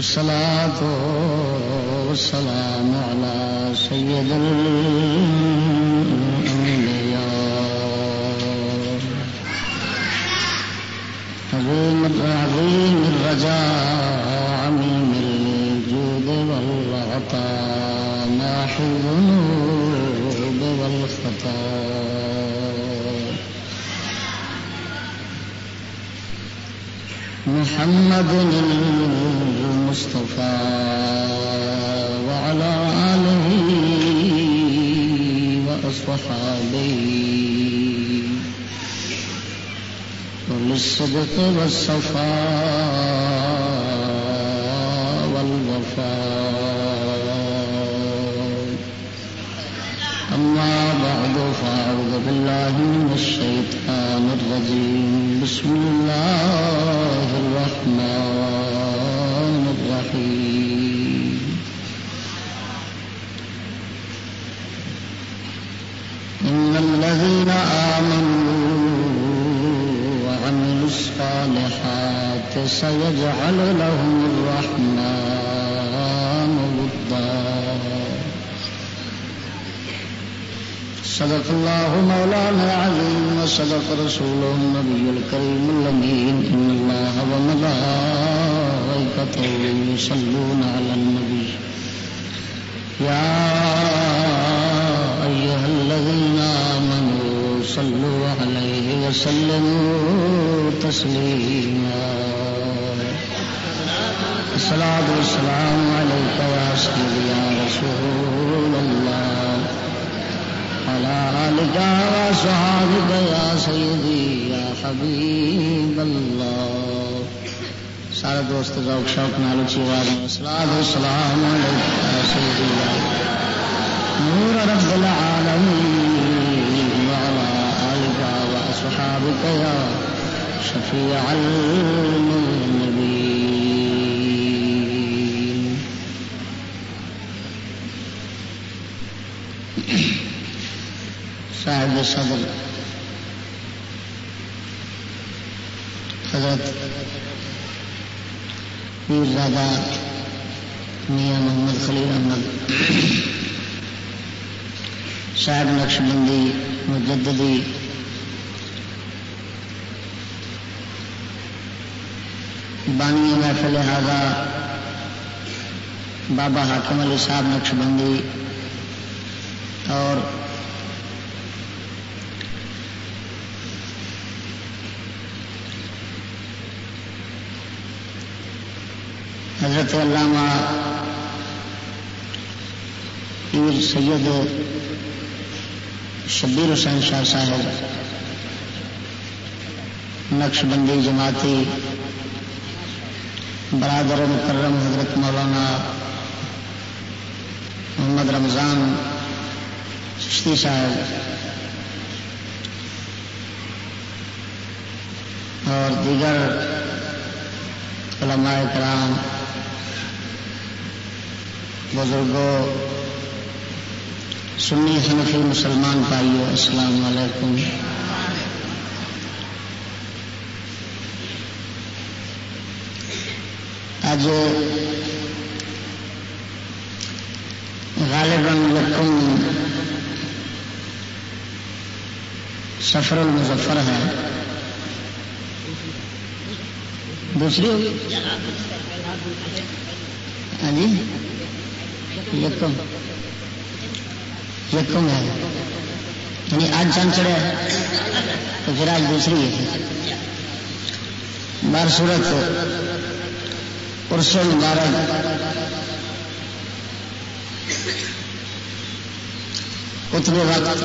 والصلاة والسلام على سيد الأنبياء. عظيم عظيم الرجاء عميم الجود والعطاء ماحي الذنوب والخطايا محمد المصطفى وعلى آله وأصحابه وللصدق والصفاء والوفاء أما بعد فأعوذ بالله من الشيطان الرجيم بسم الله الرحمن الرحيم إن الذين آمنوا وعملوا الصالحات سيجعل لهم الرحمن ودا. صدق الله مولانا العظيم وصدق رسوله النبي الكريم الأمين. إن الله وملائكته يصلون على النبي. يا أيها الذين آمنوا صلوا عليه وسلموا تسليما. الصلاة والسلام عليك يا سيدي يا رسول الله. على آلك وصحابك يا سيدي يا حبيب الله. سارا دوست، ذوق، شوق نال اچھی آواز میں الصلاۃ والسلام علیک یا سیدی یا نور رب العالمین، وعلى آلك وأصحابك يا شفيع المذنبين صاحب صدر حضرت پیر زادہ میاں محمد خلیل احمد صاحب نقش بندی مجددی۔ بانی محفل لہذا بابا حاکم علی صاحب نقش بندی اور حضرت علامہ پیر سید شبیر حسین شاہ صاحب، نقش بندی جماعتی برادر مکرم حضرت مولانا محمد رمضان چشتی صاحب اور دیگر علماء کرام، بزرگوں سنی حنفی مسلمان بھائیو، السلام علیکم۔ اج غالباً لکم سفر المظفر ہے۔ دوسری ہوگی؟ ہاں جی یکم یکم ہے یعنی آج چند چڑھا تو پھر آج دوسری ہے۔ بار صورت ارسل مبارک۔ اتنے وقت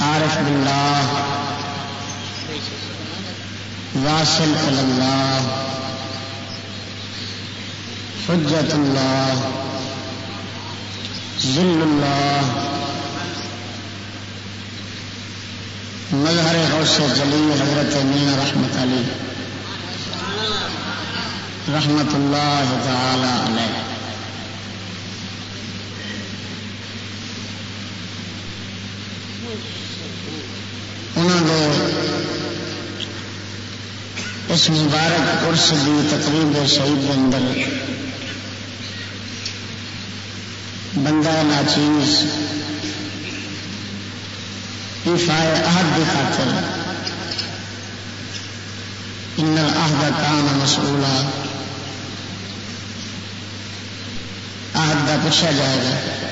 عارف باللہ، واصل اللہ، حجت اللہ۔ ذل اللہ۔ مظہر غوث جلی حضرت میاں رحمت علی۔ رحمت اللہ تعالی علیہ۔ انہوں نے اس مبارک عرس کی تقریب شہید کے اندر بندہ ناچیز ایفائے عہد کی خاطر۔ ان العہد کان مسئولہ عہد کا پوچھا جائے گا۔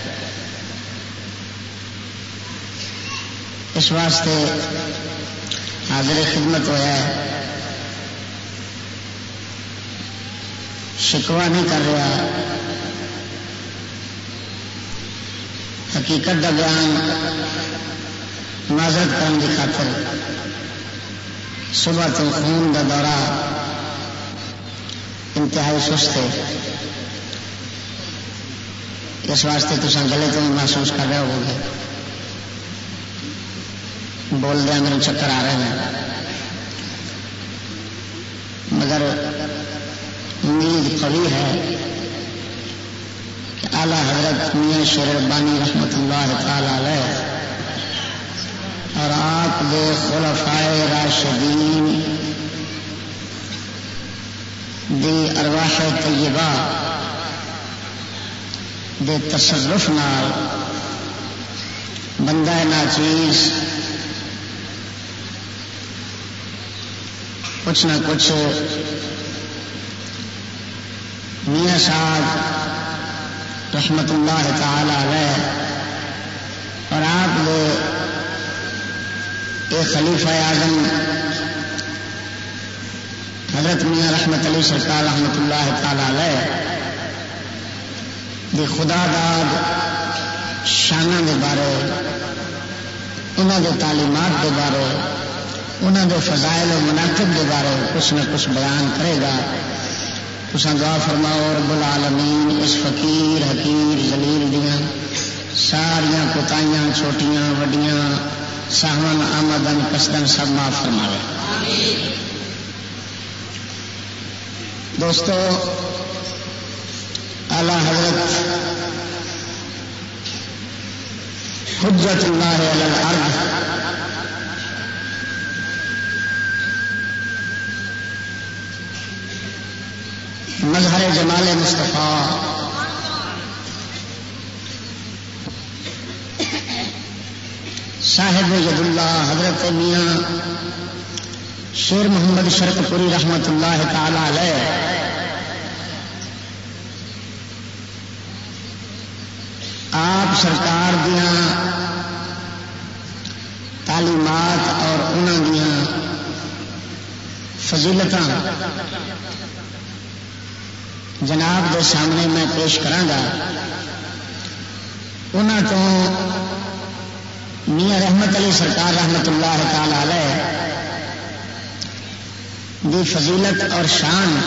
اس واسطے حاضر خدمت ہوا ہے۔ شکوا نہیں کر رہا۔ حقیقت کا بیان معذرت کرنے کی خاطر صبح تو خون کا دورہ انتہائی سست ہے۔ اس واسطے تو گلے تو محسوس کر رہے ہو گے۔ بول دیا میرے چکر آ رہے ہیں۔ مگر امید قوی ہے اعلی حضرت میاں شیر بانی رحمت اللہ تعالی علیہ اور آپ دے خلفائے راشدین دی ارواح طیبہ دے تصرف نال بندہ ناچیز کچھ نہ کچھ میاں صاحب رحمت اللہ تعالی علیہ۔ اور آپ نے ایک خلیفہ اعظم حضرت میاں رحمت علی سرکار رحمت اللہ تعالی علیہ، دی خدا داد شانہ دے بارے انہوں دے تعلیمات دے بارے انہوں دے فضائل و مناقب کے بارے کچھ نہ کچھ بیان کرے گا۔ تو دعا فرماؤ، رب العالمین، اس فقیر حکیر زلیل دیا ساریا کوتاہیاں چھوٹیاں، وڈیاں ساہمن آمدن کسدن سب معاف فرما لے۔ دوستو، اعلی حضرت حجت اللہ علی الارض مظہر جمال مصطفیٰ۔ صاحب ید اللہ حضرت میاں شیر محمد شرک پوری رحمت اللہ تعالی علیہ۔ آپ سرکار دیا تعلیمات اور انہوں دیا فضیلت جناب دے سامنے میں پیش کرا تو میاں رحمت علی سرکار رحمت اللہ تعالی علیہ دی فضیلت اور شان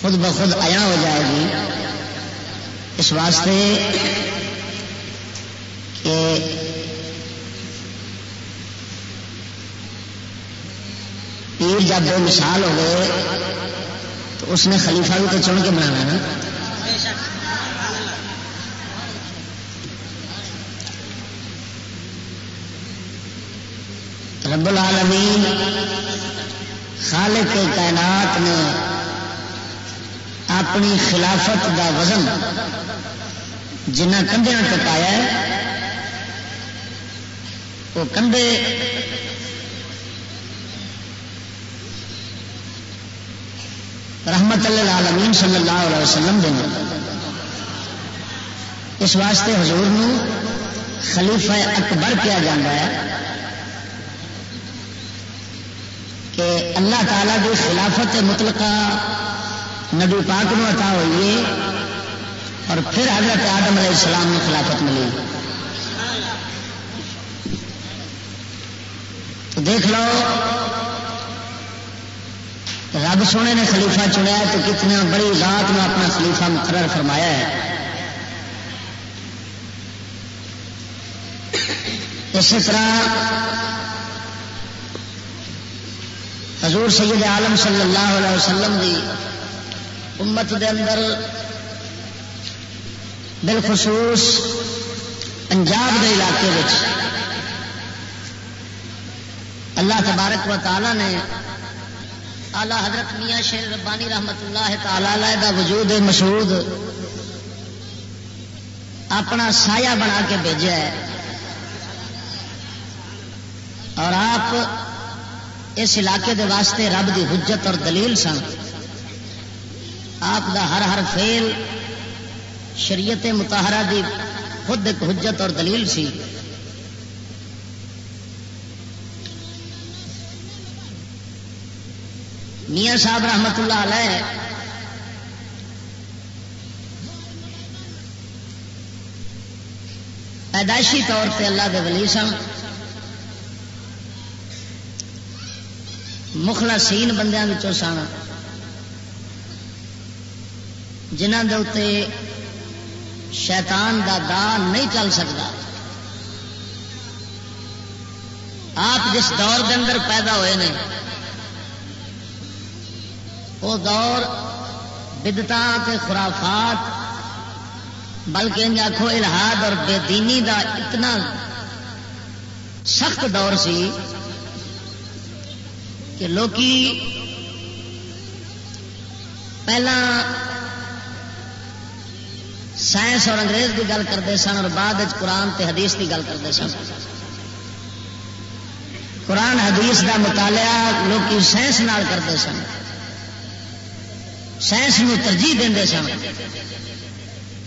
خود بخود آیا ہو جائے گی۔ اس واسطے کہ پیر جب بے مثال ہو گئے تو اس نے خلیفہ بھی تو چن کے بنانا نا۔ رب العالمین خالق کائنات نے اپنی خلافت دا وزن جنہ کندھے پایا وہ کندھے رحمت اللہ عالمین صلی اللہ علیہ وسلم دن اس واسطے حضور نو خلیفہ اکبر کیا جاتا ہے کہ اللہ تعالی کی خلافت مطلقہ نبی پاک نو عطا ہوئی ہے اور پھر حضرت آدم علیہ السلام نے خلافت ملی. تو دیکھ لو رب سونے نے خلیفہ چنیا تو کتنا بڑی ذات نے اپنا خلیفہ مقرر فرمایا ہے۔ اسی طرح حضور سید عالم صلی اللہ علیہ وسلم دی امت دے اندر بالخصوص پنجاب کے علاقے اللہ تبارک و تعالی نے آلہ حضرت میاں شیر ربانی رحمت اللہ تعالی دا وجود مشہور اپنا سایہ بنا کے بھیجا ہے۔ اور آپ اس علاقے دے واسطے رب دی حجت اور دلیل سن۔ آپ دا ہر ہر فیل شریعت متحرہ دی خود ایک حجت اور دلیل سی۔ میاں صاحب رحمت اللہ علیہ۔ پیدائشی طور پہ اللہ دے ولی سن مخلصین بندیاں سن جنہ دے اتنے شیطان دا دا نہیں چل سکتا آپ جس دور کے اندر پیدا ہوئے نے وہ دور بدتا خرافات، بلکہ ان آخو الحاد اور بے دینی دا اتنا سخت دور سی کہ لوکی پہلا سائنس اور انگریز کی گل کرتے سن اور بعد قرآن تے حدیث کی گل کرتے سن۔ قرآن حدیث دا مطالعہ لوگ سائنس نال کرتے سن۔ سائنس نو ترجیح دے سن۔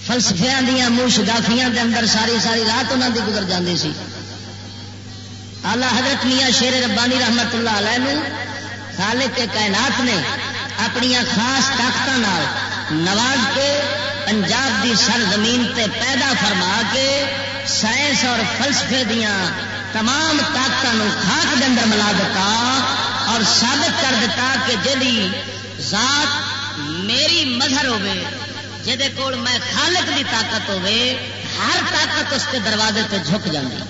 فلسفیا دیا موش گافیاں دے اندر ساری ساری رات انہوں دی گزر جاتی سی۔ آلہ حضرت میاں شیر ربانی رحمت اللہ علیہ خالق کے کائنات نے اپنی خاص طاقت نواز کے پنجاب دی سر زمین تے پیدا فرما کے سائنس اور فلسفے دیا تمام طاقت خاک کے اندر ملا دیتا اور ثابت کر دیتا کہ جی ذات میری مظہر ہوے جہد کول میں خالق دی طاقت ہوے ہر طاقت اس کے دروازے تے جھک جاتی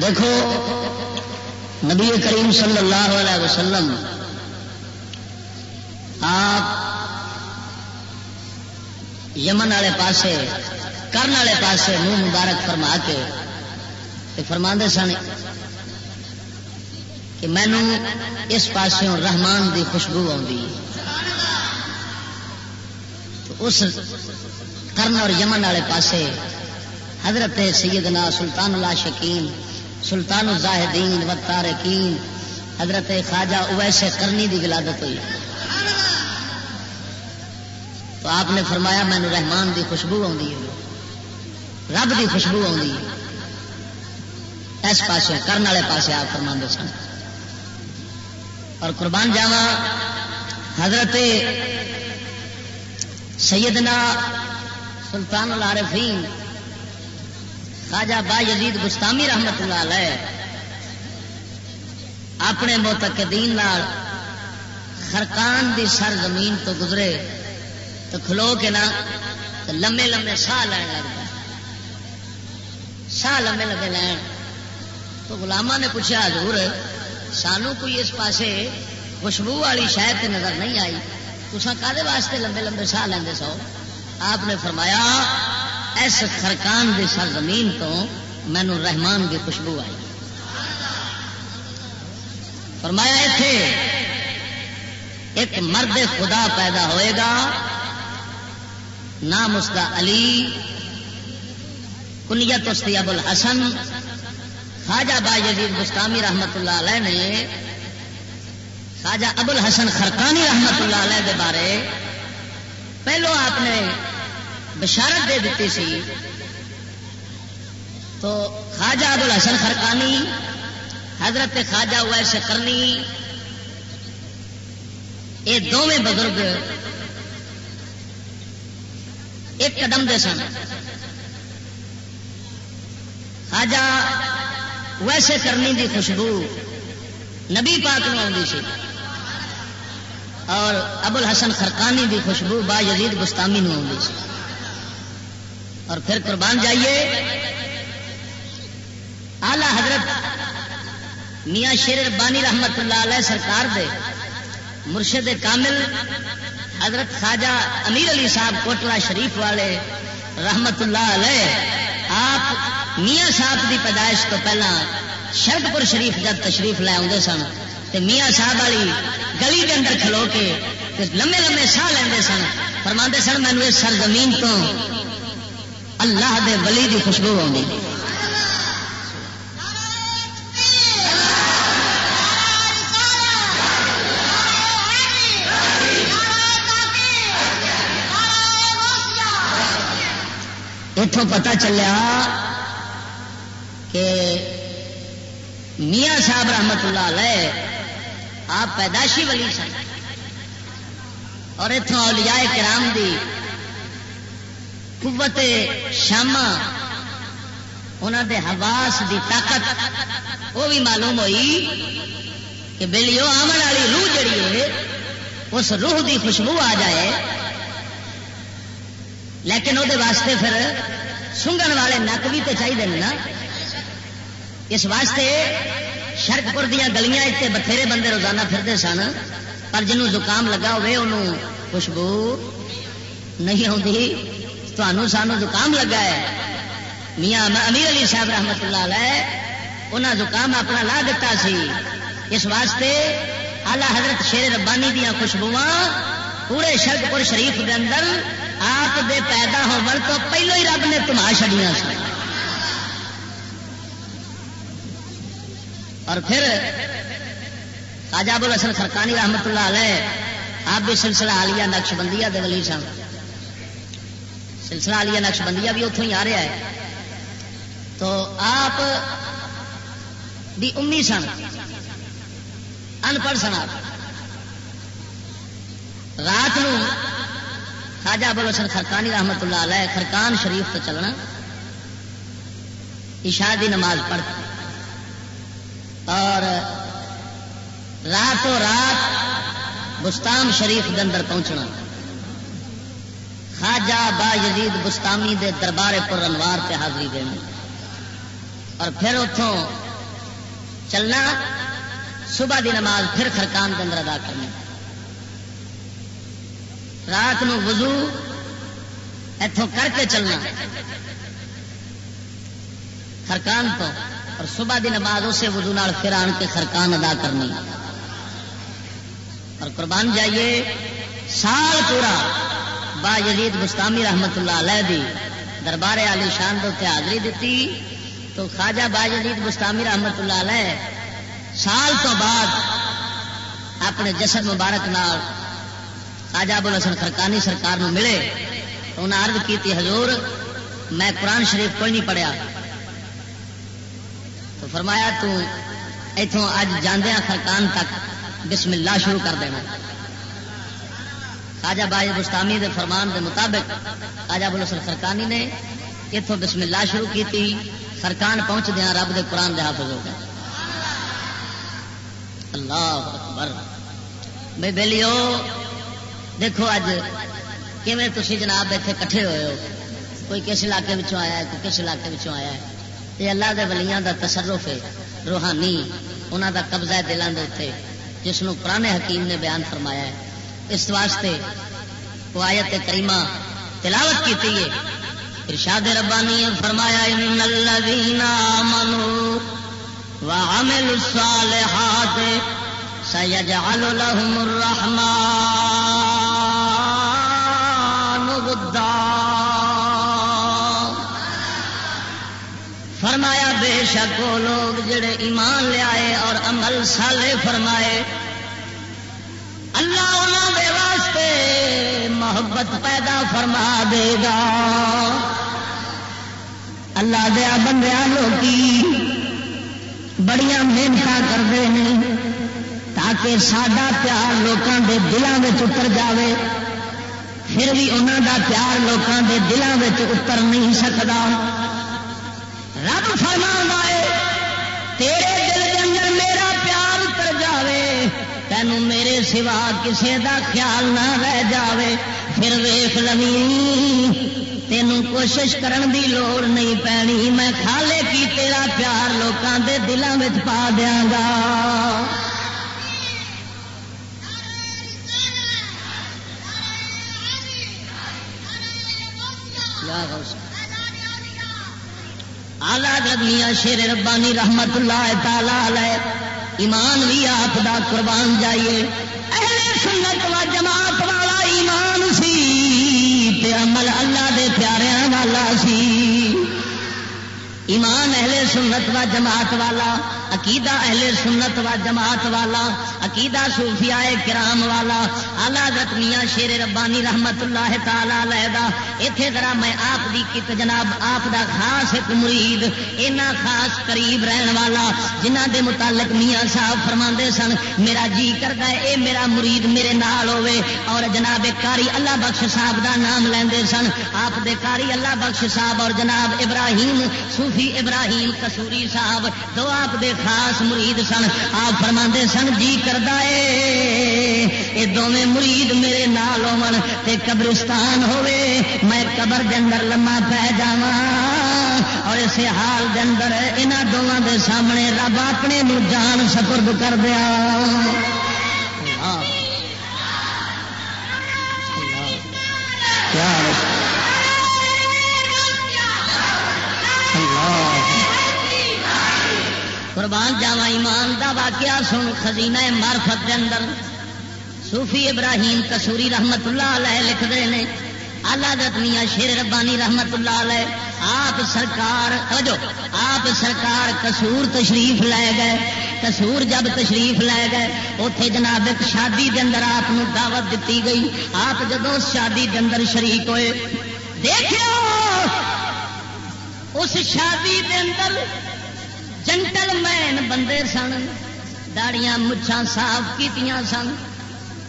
دیکھو، نبی کریم صلی اللہ علیہ وسلم، آپ یمن والے پاسے، کرن والے پاسے منہ مبارک فرما کے فرما سن کہ مینو اس پاسوں رحمان دی خوشبو آتی اس کرن اور یمن والے پاسے حضرت سیدنا سلطان اللہ شکیم سلطان الزاہدین و تارکین حضرت خواجہ اویسے کرنی دی ولادت ہوئی۔ تو آپ نے فرمایا مینو رحمان دی خوشبو آتی ہے۔ رب دی خوشبو آتی ہے۔ اس پاس کرن والے پاسے آپ فرما سن۔ اور قربان جاوا حضرت سیدنا سلطان العارفین خواجہ با یزید گستامی رحمت اللہ علیہ اپنے موتقدین خرکان دی سر زمین تو گزرے۔ تو کھلو کے نا تو لمے لمے ساہ لین لگتا ساہ لمے لمے لین۔ تو گلاما نے پوچھا، حضور، سانو کوئی اس پاسے خوشبو والی شاید نظر نہیں آئی؟ تو کدے واسطے لمبے لمبے ساہ لیں سو؟ آپ نے فرمایا، اس خرکان دی سرزمین تو مینو رحمان کی خوشبو آئی۔ فرمایا اتے ایک مرد خدا پیدا ہوئے گا نام اس کا علی، کنیت اس کی ابو الحسن، خواجہ با یزید گستامی رحمت اللہ علیہ نے، خواجہ ابو الحسن خرکانی رحمت اللہ علیہ دے بارے پہلو آپ نے بشارت دے دیتی سی۔ تو خواجہ ابو الحسن خرکانی حضرت خواجہ ویسے کرنی، یہ دونوں بزرگ ایک قدم دے سن۔ خواجہ ویسے کرنی دی خوشبو نبی پاک میں آتی سی۔ اور ابو الحسن خرکانی دی خوشبو با یزید گستامی میں آتی سی۔ اور پھر قربان جائیے۔ آلہ حضرت میاں شیر بانی رحمت اللہ علیہ سرکار دے مرشد کامل حضرت خواجہ امیر علی صاحب کوٹلا شریف والے رحمت اللہ علیہ، آپ میاں صاحب کی پیدائش تو پہلا شرد پور شریف جب تشریف لے آتے سن تو میاں صاحب والی گلی کے اندر کھلو کے لمے لمے ساہ لے سن فرما سن مینو اس سرزمین تو اللہ دے ولی دی خوشبو آئی اتوں پتا چلیا کہ میاں صاحب رحمت اللہ علیہ آپ پیدائشی ولی سن۔ اور اتوں اولیاء کرام دی قوت شاما انہوں دے حواس دی طاقت، وہ بھی معلوم ہوئی کہ بلی وہ آمن والی روح جڑی ہے، اس روح دی خوشبو آ جائے۔ لیکن وہ واسطے پھر سنگن والے نک بھی تو چاہیے نا۔ اس واسطے شرک پور دیا گلیاں اتنے بتھیرے بندے روزانہ پھرتے سن، پر جنوں زکام لگا ہوئے انہوں خوشبو نہیں آتی تو سانو زکام لگا ہے۔ میاں امیر علی صاحب رحمت اللہ علیہ انہیں زکام اپنا لا دیتا سی۔ اس واسطے آلہ حضرت شیر ربانی دیا خوشبو پورے شرک پور شریف کے اندر آپ دے پیدا ہون تو پہلو ہی رب نے تما چڑیا سن۔ اور پھر بول اصل خرکانی رحمت اللہ علیہ، آپ بھی سلسلہ آلیا نقش بندیا دلی سن۔ سلسلہ آلیا نقش بندیا بھی اتوں ہی آ رہا ہے۔ تو آپ بھی امی سن ان پڑھ سن آپ۔ رات خاجا بولو سن خرکانی رحمت اللہ علیہ خرکان شریف تو چلنا۔ عشاء دی نماز پڑھ اور راتوں رات بستان شریف کے اندر پہنچنا۔ خاجا با یزید بستانی دے دربار پر انوار پہ حاضری دینی اور پھر اتوں چلنا، صبح دی نماز پھر خرکان کے اندر ادا کرنی۔ رات نو وضو اتوں کر کے چلنا۔ خرکان تو۔ اور صبح دی نماز اسے وضو نال پھر آن کے خرکان ادا کرنی۔ اور قربان جائیے، سال پورا با یزید مستامی رحمت اللہ علیہ دی دربار علی شان دو حاضری دیتی تو خواجہ با یزید مستامی رحمت اللہ علیہ سال تو بعد اپنے جسد مبارک نال خواجہ بول حسن خرکانی سرکار نو ملے، تو انہیں عرض کی حضور، میں قرآن شریف کوئی نہیں پڑھیا۔ تو فرمایا، تو اتوں اج جاندیا خرکان تک بسم اللہ شروع کر دینا۔ خواجہ باج گستامی دے فرمان دے مطابق خواجہ بول حسن خرکانی نے اتوں بسم اللہ شروع کی تھی خرکان پہنچ دیا رب دے قرآن دے حافظ ہو گئے۔ اللہ اکبر۔ بھائی بہلیو دیکھو اج تھی جناب اتنے کٹھے ہوئے ہو؟ کوئی کس علاقے آیا ہے، کوئی کس علاقے آیا ہے؟ یہ اللہ دے ولیاں دا تصرف ہے، روحانی انہوں دا قبضہ ہے دلوں کے اتنے جس کو پرانے حکیم نے بیان فرمایا ہے۔ اس واسطے وہ آیت کریمہ تلاوت کی ہے۔ ارشاد ربانی فرمایا، ان الذین آمنوا وعملوا الصالحات سيجعل لهم الرحمن۔ فرمایا بے شک وہ لوگ جڑے ایمان لیا اور عمل سالے فرمائے۔ اللہ انہوں دے واسطے محبت پیدا فرما دے گا۔ اللہ دیا بندیا لوکی بڑیا محنت کرتے ہیں تاکہ سڈا پیار لوگوں کے دلوں میں اتر جائے پھر بھی انہوں دا پیار لوگوں کے دلوں میں اتر نہیں سکتا فرما تیرے دل کے اندر میرا پیار اتر جاوے، تینوں میرے سوا کسے دا خیال نہ رہ جاوے۔ پھر ویخ لوی تینوں کوشش کرن دی لوڑ نہیں پینی۔ میں خالے کی تیرا پیار لوکاں دے دلوں میں پا دیا گا۔ یا غوث۔ حضرت میاں شیر ربانی رحمت اللہ تعالی ایمان بھی آپ دا قربان جائیے۔ اہل سنت و جماعت والا ایمان سی، تے عمل اللہ دے پیاریاں والا سی۔ ایمان اہل سنت و جماعت والا عقیدہ اہل سنت و جماعت والا، عقیدہ صوفیاء کرام والا حضرت میاں شیر ربانی رحمت اللہ تعالی اتے ذرا میں آپ دی کت جناب، آپ دا خاص ایک مرید، اینا خاص قریب رہن والا جنہ دے متعلق میاں صاحب فرما سن، میرا جی کرتا ہے، اے میرا مرید میرے نال ہوے اور جناب کاری اللہ بخش صاحب دا نام لیندے سن، آپ دے کاری اللہ بخش صاحب اور جناب ابراہیم، صوفی ابراہیم کسوری صاحب، دو آپ دے خاص مرید سن۔ آپ فرما سن جی کرتا ہے یہ دونیں مرید میرے نال تے قبرستان ہوے میں قبر جندر لما پہ جا اور اسے حال جندر یہاں دونوں دے سامنے رب اپنے نو جان سپرد کر دیا۔ کیا قربان جاوا ایمان دا واقعہ سن، خزینہ مارفت دے اندر۔ صوفی ابراہیم کسوری رحمت اللہ علیہ لکھ دے نے آلہ دتنیا شیر ربانی رحمت اللہ علیہ، آپ سرکار جو آپ سرکار کسور تشریف لے گئے، کسور جب تشریف لے گئے اتے جناب ایک شادی کے اندر آپ دعوت دیتی گئی۔ آپ جب شادی کے اندر شریک ہوئے دیکھو اس شادی کے اندر جنٹل مین بندے سن، داڑیاں مچھان صاف کی سن۔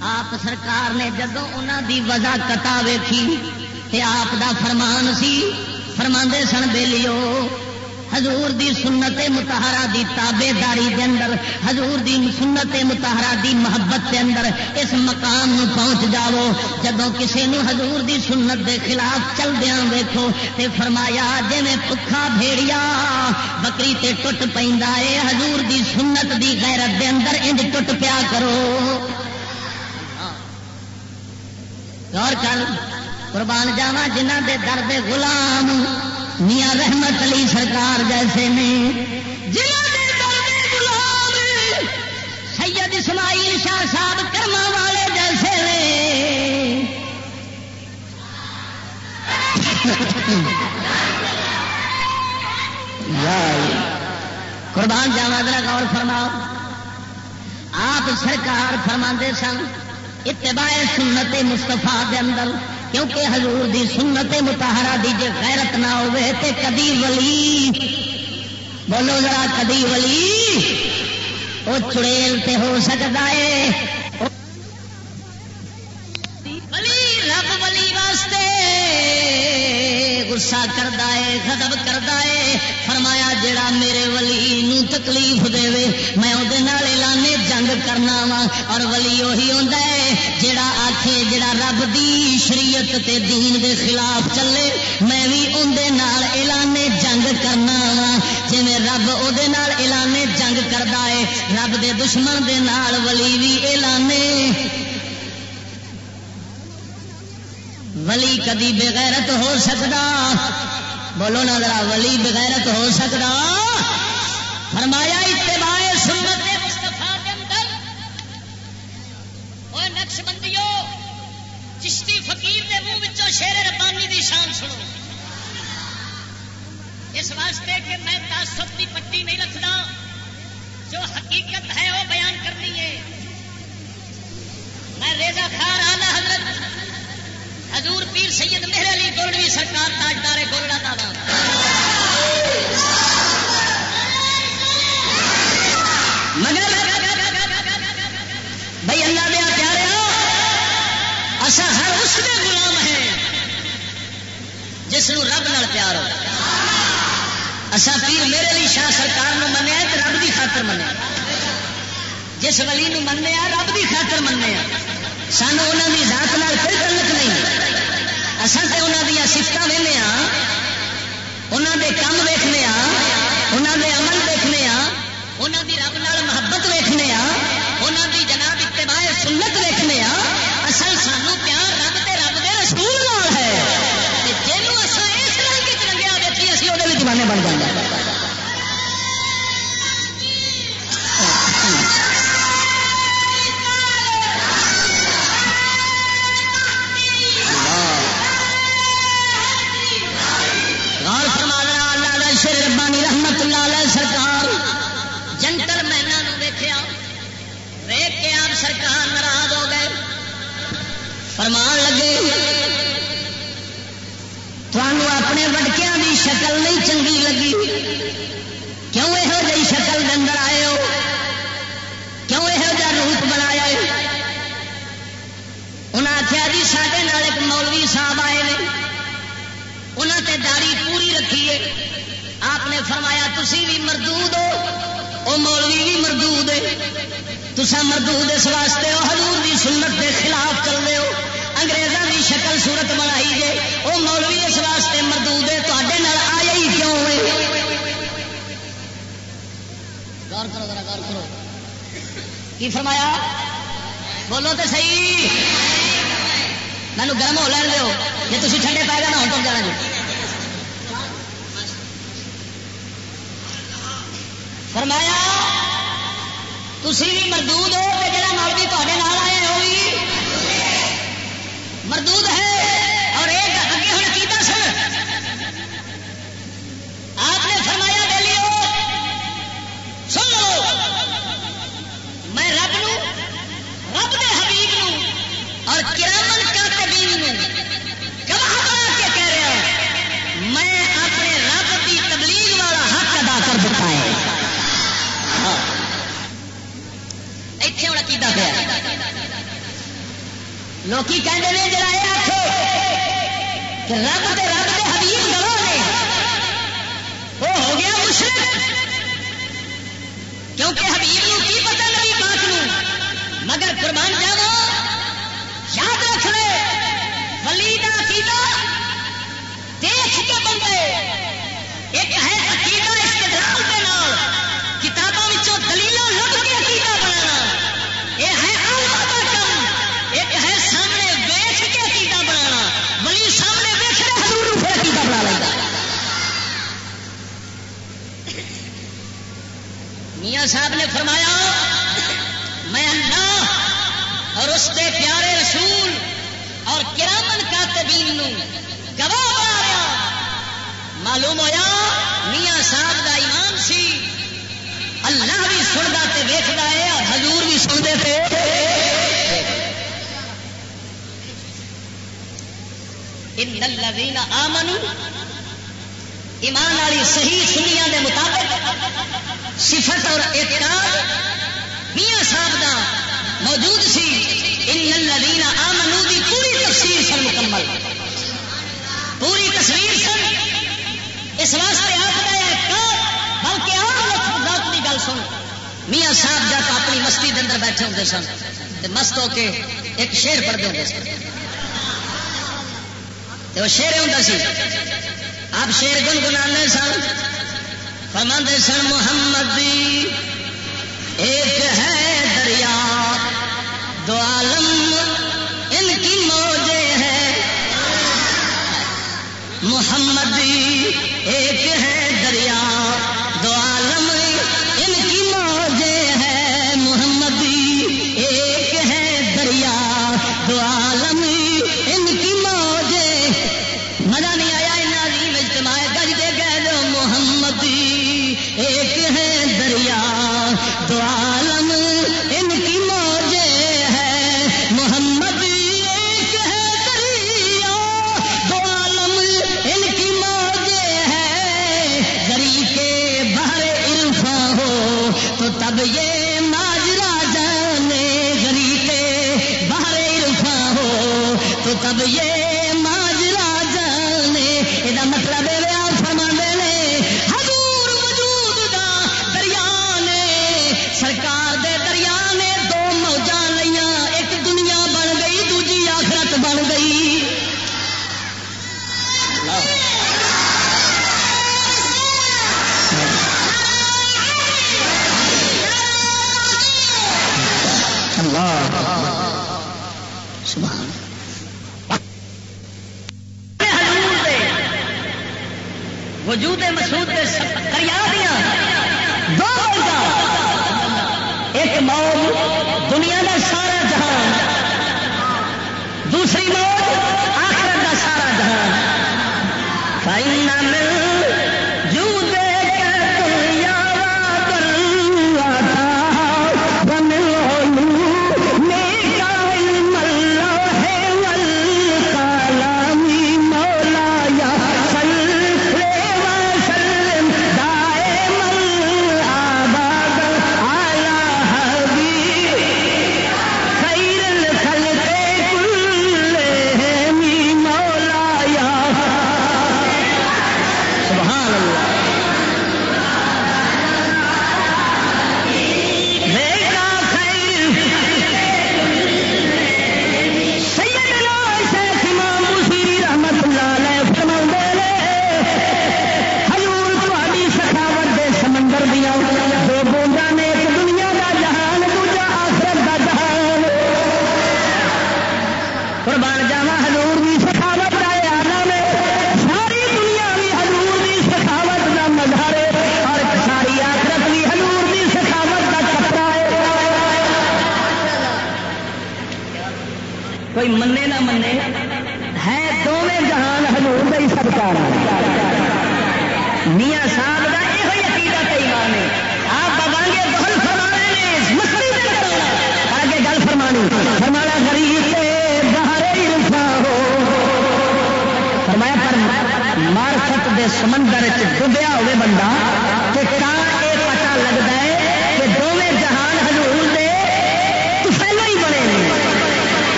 آپ سرکار نے جدو انہوں دی وجہ کتا ویکھی آپ دا فرمان سی فرما سن بےلیو حضور دی سنت متحرا دی تابے داری دے اندر، حضور دی سنت متحرا دی محبت دے اندر اس مقام نو پہنچ جاؤ۔ جدو کسی نو حضور دی سنت دے خلاف چل دیا ویکو تے فرمایا جی میں پکھا بھیڑیا بکری تے ٹوٹ پہ حضور دی سنت دی غیرت دے اندر انج ٹوٹ پیا کرو۔ غور کر، قربان جاوا جنہ دے درد غلام میاں رحمت علی سرکار جیسے نے سید اسماعیل شاہ صاحب کرم والے جیسے نے۔ قربان جاوا ذرا غور فرماؤ۔ آپ سرکار فرما سن، اتباع سنت مستفا دے اندر کیونکہ حضور دی سنت متحرا دی جے غیرت نہ ہوئے تے کدی ولی بولو ذرا کدی ولی وہ چڑیل تے ہو سکتا ہے۔ ولی، رب ولی واسطے گسا کرتا ہے خدب کرتا ہے فرمایا، جڑا میرے ولی نو تکلیف دے وے، میں وہ اعلانے جنگ کرنا وا اور ولی وہی ہوتا ہے جڑا آخے جڑا رب دی شریعت تے دین دے خلاف چلے، میں بھی اندر اعلانے جنگ کرنا وا جی رب وہ اعلانے جنگ کرتا ہے رب دے دشمن دے نال ولی بھی اعلانے ولی کدی بغیرت ہو سکتا بولو نا ذرا، ولی بغیرت ہو سکتا فرمایا، اتباع سنت مستفا کے اندر۔ اور نقش بندیو چشتی فقیر دے منہ شیر ربانی دی شان سنو۔ اس واسطے کہ میں تعصب کی پٹی نہیں رکھتا جو حقیقت ہے وہ بیان کرنی ہے۔ میں ریزا خار آنا حضرت حضور پیر سید مہر علی گولڈوی سرکار، تاجدار گولڈا دادا مگر بھائی اللہ دیا پیارے اصا ہر اس کے غلام ہے جس کو رب نال پیار ہو۔ اصا پیر میرے لیے شاہ سرکار منیا تو رب کی خاطر منیا۔ جس ولی منیا رب کی خاطر منیا۔ سانو انہوں کی ذات نال کوئی تعلق نہیں۔ اصل تو انہوں دیا سفت وہنے ہاں۔ انہوں دے کام ویخنے ہاں۔ انہوں دے عمل دیکھنے ہاں۔ انہوں دی رب نال محبت ویخنے انہوں دی جناب اتباع سنت ویخنے کی فرمایا؟ بولو تو صحیح۔ مینو گرم ہو لین دو جی تھی ٹھنڈے پائے گا نہ ہو جانا جی۔ فرمایا تھی بھی مردود ہو جا مال بھی تے آیا وہ بھی۔ مردود ہے۔ لوگ کہتے ہیں جڑا یہ آخو کہ رب دے صاحب نے فرمایا، میں اللہ اور اس کے پیارے رسول اور کرامن کا تبین گواہ بنا رہا معلوم ہوا میاں صاحب کا ایمان سی، اللہ بھی سنتا تے ویختا ہے اور حضور بھی سنتے تھے ان الذین آمنوا ایمان والی صحیح سنیا دے مطابق صفت اور اعتراض میاں صاحب دا موجود سی۔ ان الذین آمنو دی پوری تفسیر سن مکمل۔ پوری تصویر سن۔ اس واسطے آپ کا بلکہ آپ ذات کی گل سن میاں صاحب جب اپنی مستی کے اندر بیٹھے ہوتے سن مست ہو کے ایک شیر پڑھتے ہوتے سن۔ وہ شیر ہوں سی۔ آپ شیر گنگنا سن فرمند سن، محمد ایک ہے دریا، دو عالم، ان کی موجے ہے محمد ایک ہے دریا، دو عالم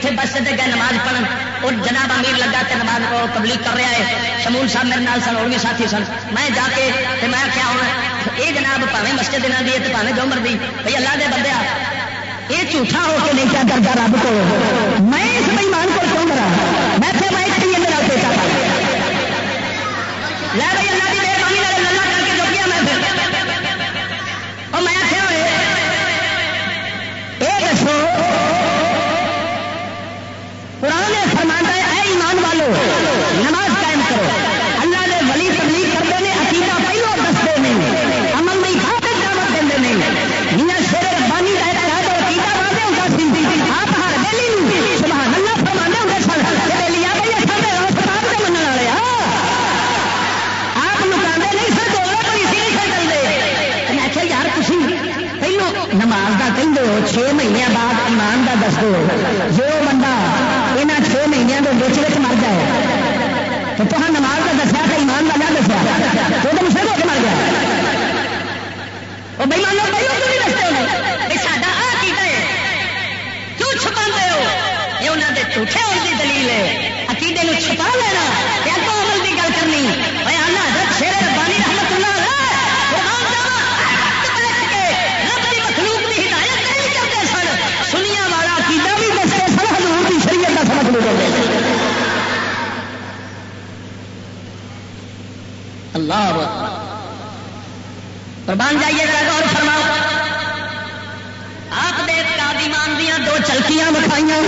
اتنے بس سے گئے نماز پڑھن۔ اور جناب امیر لگا کے نماز تبلیغ کر رہا ہے۔ شمول صاحب میرے نال سن، اور بھی ساتھی سن۔ میں جا کے میں کیا ہوں یہ جناب پاوے مسجد دن دی تو جو جومر بھائی اللہ دے بندے یہ جھوٹا ہو کے نہیں کیا کرتا رب کو۔ میں اس بھائی مان کو کیوں کرا میں پھر میں ایک میرا پیسہ لے بھائی اللہ کی مہربانی اللہ کر کے جو کیا میں پھر۔ چھ مہینے بعد ایمان کا دس دو جو بندہ یہاں چھ مہینے کے بچ بچ مر جائے تو تمہیں نماز کا دسیا تو ایمان کا نہ دسیا تو تم سر ہو کے مر گیا وہ بھائی مان لو بھائی دستے ساڈا آ کیوں چھپا ہو یہ انہوں نے جھوٹے ہونے کی دلیل ہے عقیدے چھپا لینا عمل کی گل کرنی حضرت شیر ربانی رحمت اللہ اللہ قربان جائیے گا غور فرماؤ۔ آپ نے کادیمان دیا دو چلکیاں بکھائیاں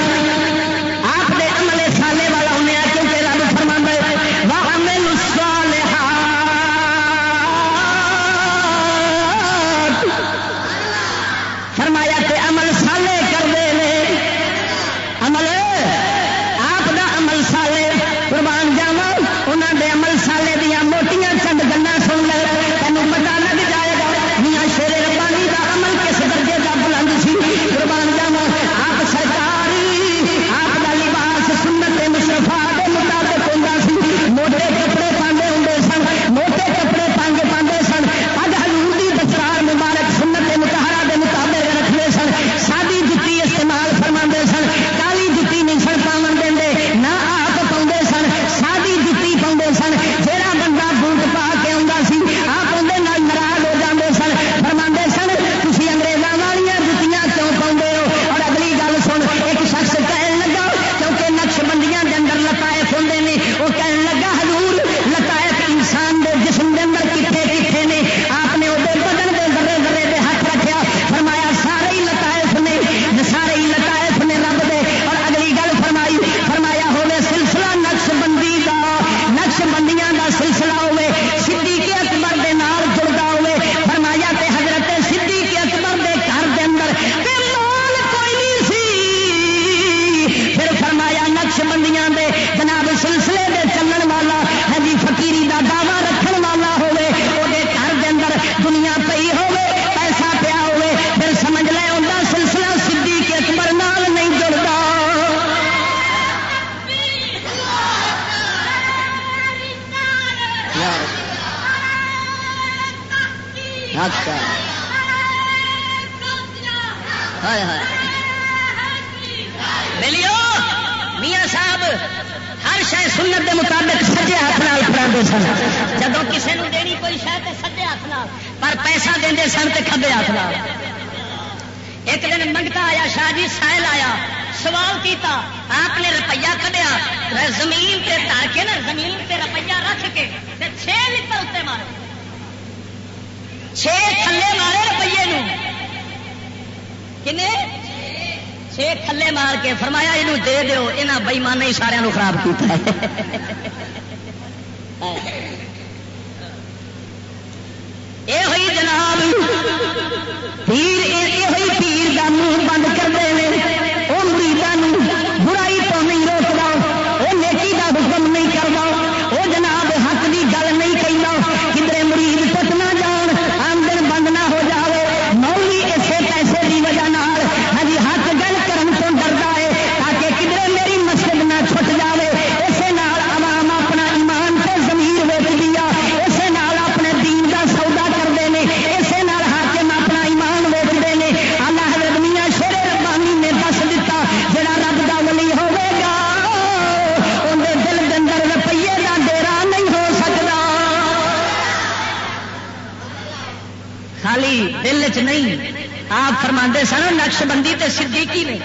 آتے سن، نقش بندی تے صدیقی نے۔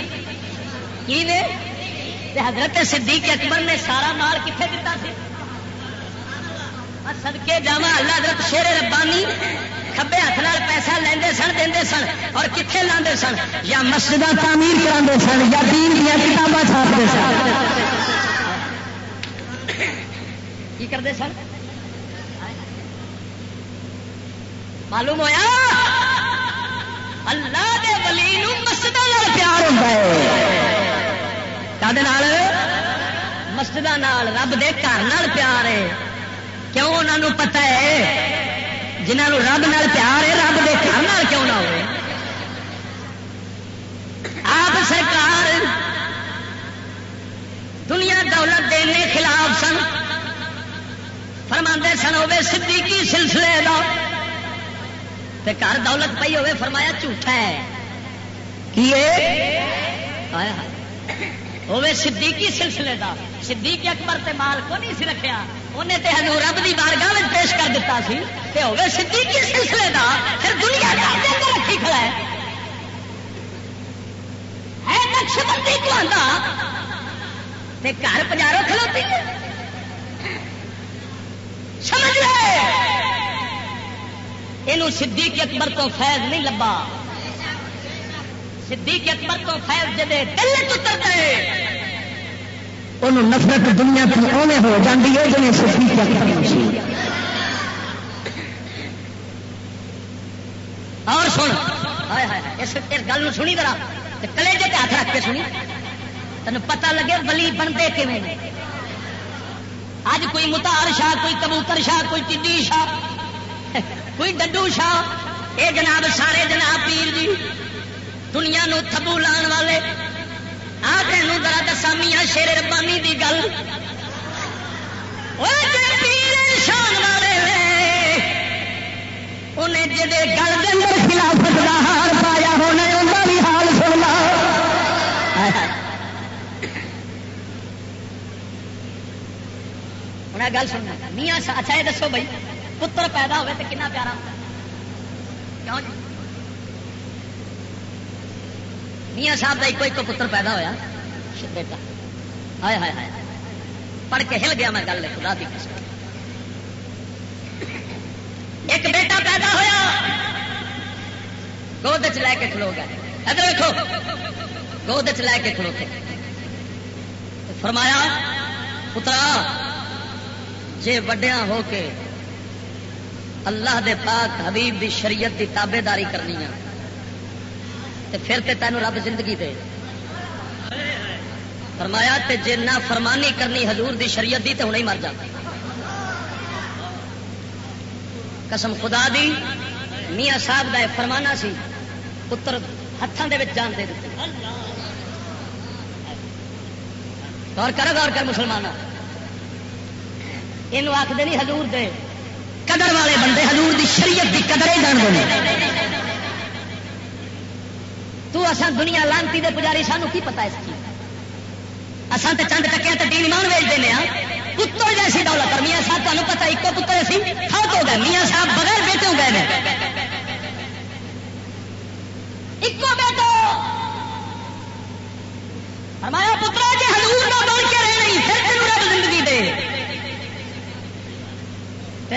کی نے؟ حضرت صدیق اکبر نے سارا مال کتنے دتا سی؟ سدکے جا اللہ حضرت شیر ربانی کبے ہاتھ لال پیسہ لیندے سن دیندے سن اور کتنے لاندے سن۔ یا مسجد تعمیر کرا سن، یا دین دیا کتابیں چھاپتے سن۔ کی کرتے سن؟ معلوم ہوا مسجد رب دے گھر پیار ہے۔ کیوں انہوں پتا ہے؟ جنہوں رب نال پیار ہے، رب دے گھر کیوں نہ ہو آپ سرکار دنیا دولت دینے خلاف سن فرما سن ہوے صدیقی سلسلے دا۔ تے گھر دولت پی ہوے فرمایا جھوٹا ہے۔ کی ہوے صدیقی سلسلے کا صدیق اکبر تے مال کو نہیں سی رکھیا۔ انہیں تے ہزور رب کی بارگاہ میں پیش کر دیتا سی۔ تے ہوے صدیقی سلسلے کا پھر دنیا کا رکھی کھڑا ہے۔ ہے نقش بندی کو آتا تے گھر پجارو کھلوتی ہے۔ سمجھ لے۔ یہ صدیق اکبر تو فیض نہیں لبا۔ صدیق اکبر تو فیض جدے دل چترتا ہے انہوں نفرت دنیا کی اوے ہو جاتی ہے جنہیں صدیق اکبر سی اور سن۔ اس گل سنی ذرا۔ کلیجے ہاتھ رکھ کے سنی۔ تین پتا لگے بلی بنتے کھے اج کوئی متار شاہ کوئی کبوتر شاہ کوئی ٹڈی شاہ کوئی ڈڈو شاہ۔ اے جناب سارے جناب پیر جی دنیا نو تھبو لان والے۔ آ تین ذرا دسا میاں شیر ربانی دی گل۔ شان والے انہیں جی گل خلافت کا ہار پایا ہونا انہیں بھی حال سننا انہیں گل سننا میاں اچھا یہ دسو بھائی، پتر پیدا ہوئے تو کنا پیارا ہوتا کیوں جی؟ میاں صاحب کا ایک ایک پتر پیدا ہوا بیٹا۔ ہائے ہائے ہائے۔ پڑھ کے ہل گیا میں گل خدا دی ایک بیٹا پیدا ہوا گود چ لے کے کھلو گیا۔ ادھر دیکھو گود چ لے کے کھلو کے۔ فرمایا، پترا، جے وڈیا ہو کے اللہ دے پاک حبیب دی شریعت دی تابے داری کرنی ہے تے پھر تے تینوں رب زندگی دے۔ فرمایا تے جے نہ فرمانی کرنی حضور دی شریعت دی تے ہوں ہی مر جاتا قسم خدا دی، میاں صاحب کا فرمانا سی، پتر ہاتھوں کے جان دے دیتے۔ غور کر غور کر مسلمانوں یہ آخر نہیں حضور دے، قدر والے بندے حضور دی شریعت دی قدر ہی جان دے تو اسان دنیا لانتی دے پجاری، سانو کی پتا اس چیز اسان تے چند ٹکیا تے دین ایمان ویچ دینے ہاں۔ پتر جیسی دولت اور میاں صاحب تمہیں پتا ایک پتر اسی فوت ہو گئے، میاں صاحب بغیر بیٹے ہو گئے ایک بیٹو۔ ہمارا پترا جی حضور نہ بول کے رہے نہیں، پھر تینوں رب زندگی دے۔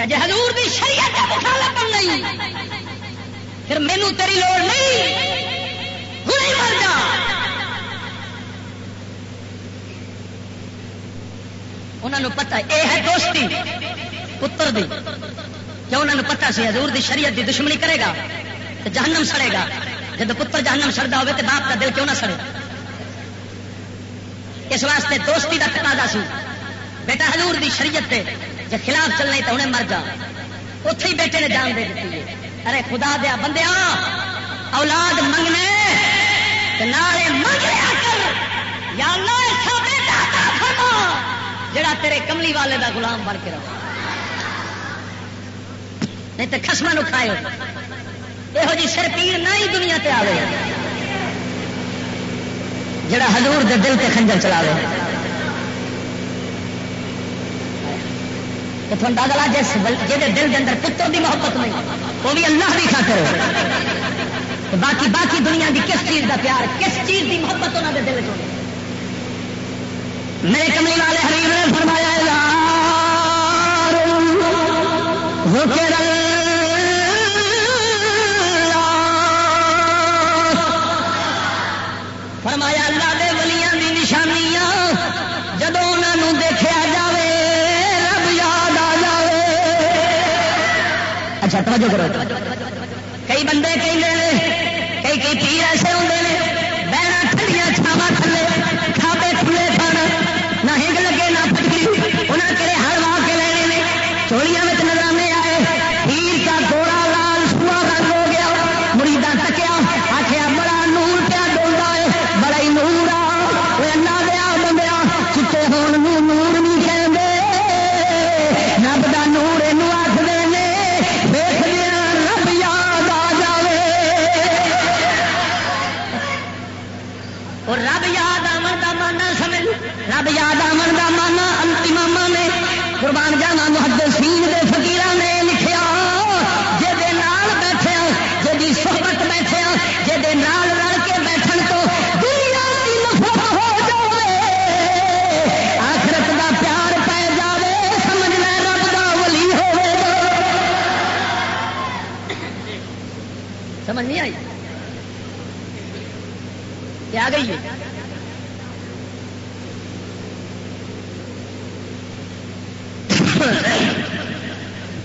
جی حضور دی شریعت کا مخالف نہیں۔ پھر مینو تیری لوڑ نہیں۔ ہوں مر جا۔ انہوں پتا یہ ہے دوستی، پتر دی۔ کیوں انہوں پتا سی؟ حضور دی شریعت دی دشمنی کرے گا تو جہنم سڑے گا۔ جب پتر جہنم سڑتا ہوگا تو باپ کا دل کیوں نہ سڑے؟ اس واسطے دوستی کا تقاضا سی۔ بیٹا حضور دی شریعت تے جی خلاف چلنا تو انہیں مر جا۔ اتے ہی بیٹے نے جان دے دیتی ارے خدا دیا بندے اولاد منگنے جڑا تیرے کملی والے دا غلام بن کے رہا نہیں تو خسما نو کھائے یہو جی سر پیر نہ ہی دنیا تے آئے جڑا حضور دے دل تے خنجر چلا تو تھوڑا اندازہ جس جہے دل کے اندر پتر دی محبت نہیں وہ بھی اللہ بھی خاطر باقی باقی دنیا دی کس چیز دا پیار کس چیز دی محبت انہوں دے دل چ میرے کملی والے حریف نے فرمایا فرمایا، اللہ دے ولیاں دی نشانیاں جدو انہوں دیکھا جائے رب یاد آ جائے اچھا توجہ کرو۔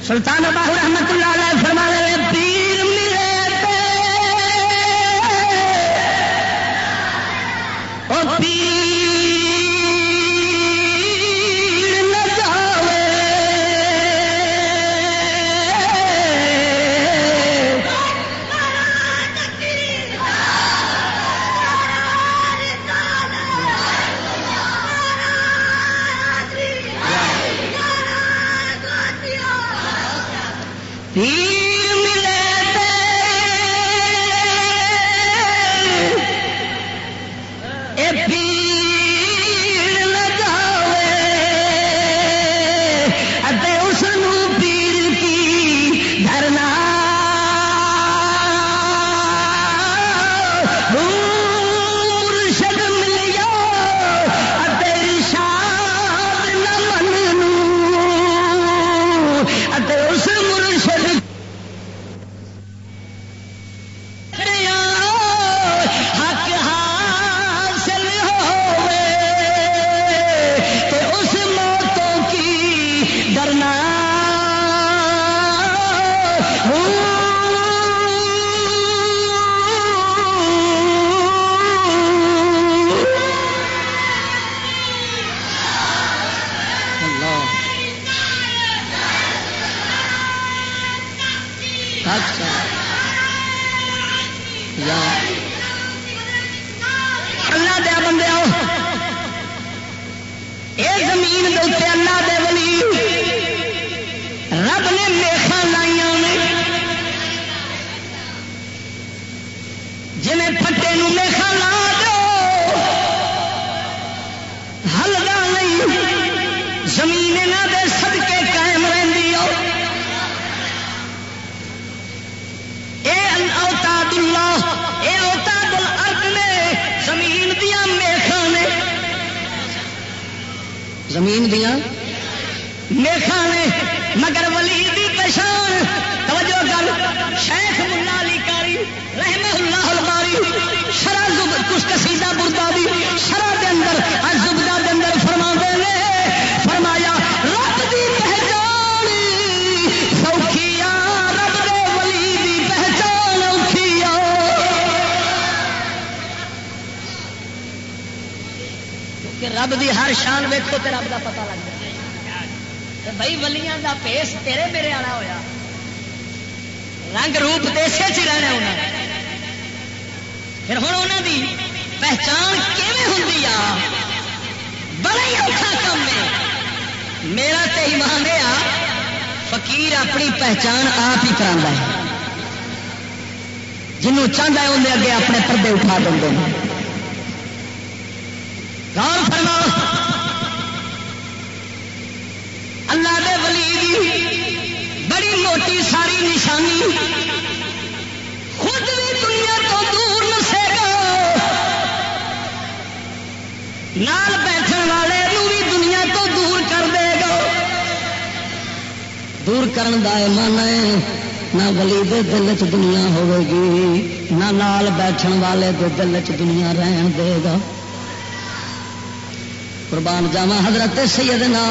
سلطان باہو رحمت اللہ شان ویکو تو رب کا پتا لگ جائے۔ بھائی ولیاں دا پیس تیرے میرے آنا ہویا۔ رنگ روپ دیسے چ رہنا انہیں پھر ہوں انہوں دی پہچان کیون ہوں بڑا ہی اوکھا کام ہے۔ میرا تو ایمان آ، فقیر اپنی پہچان آپ ہی کرا ہے۔ جنوں چاہتا ہے اندر اگے اپنے پردے اٹھا دیں گے کام فرماؤ۔ ساری نشانی خود نا بیٹھ والے دور کرنا نہ بلی دے دل چ دنیا ہوگی نہ بیٹھ والے دل چ دنیا رن دے گا۔ قربان جاوا حضرت سیدنا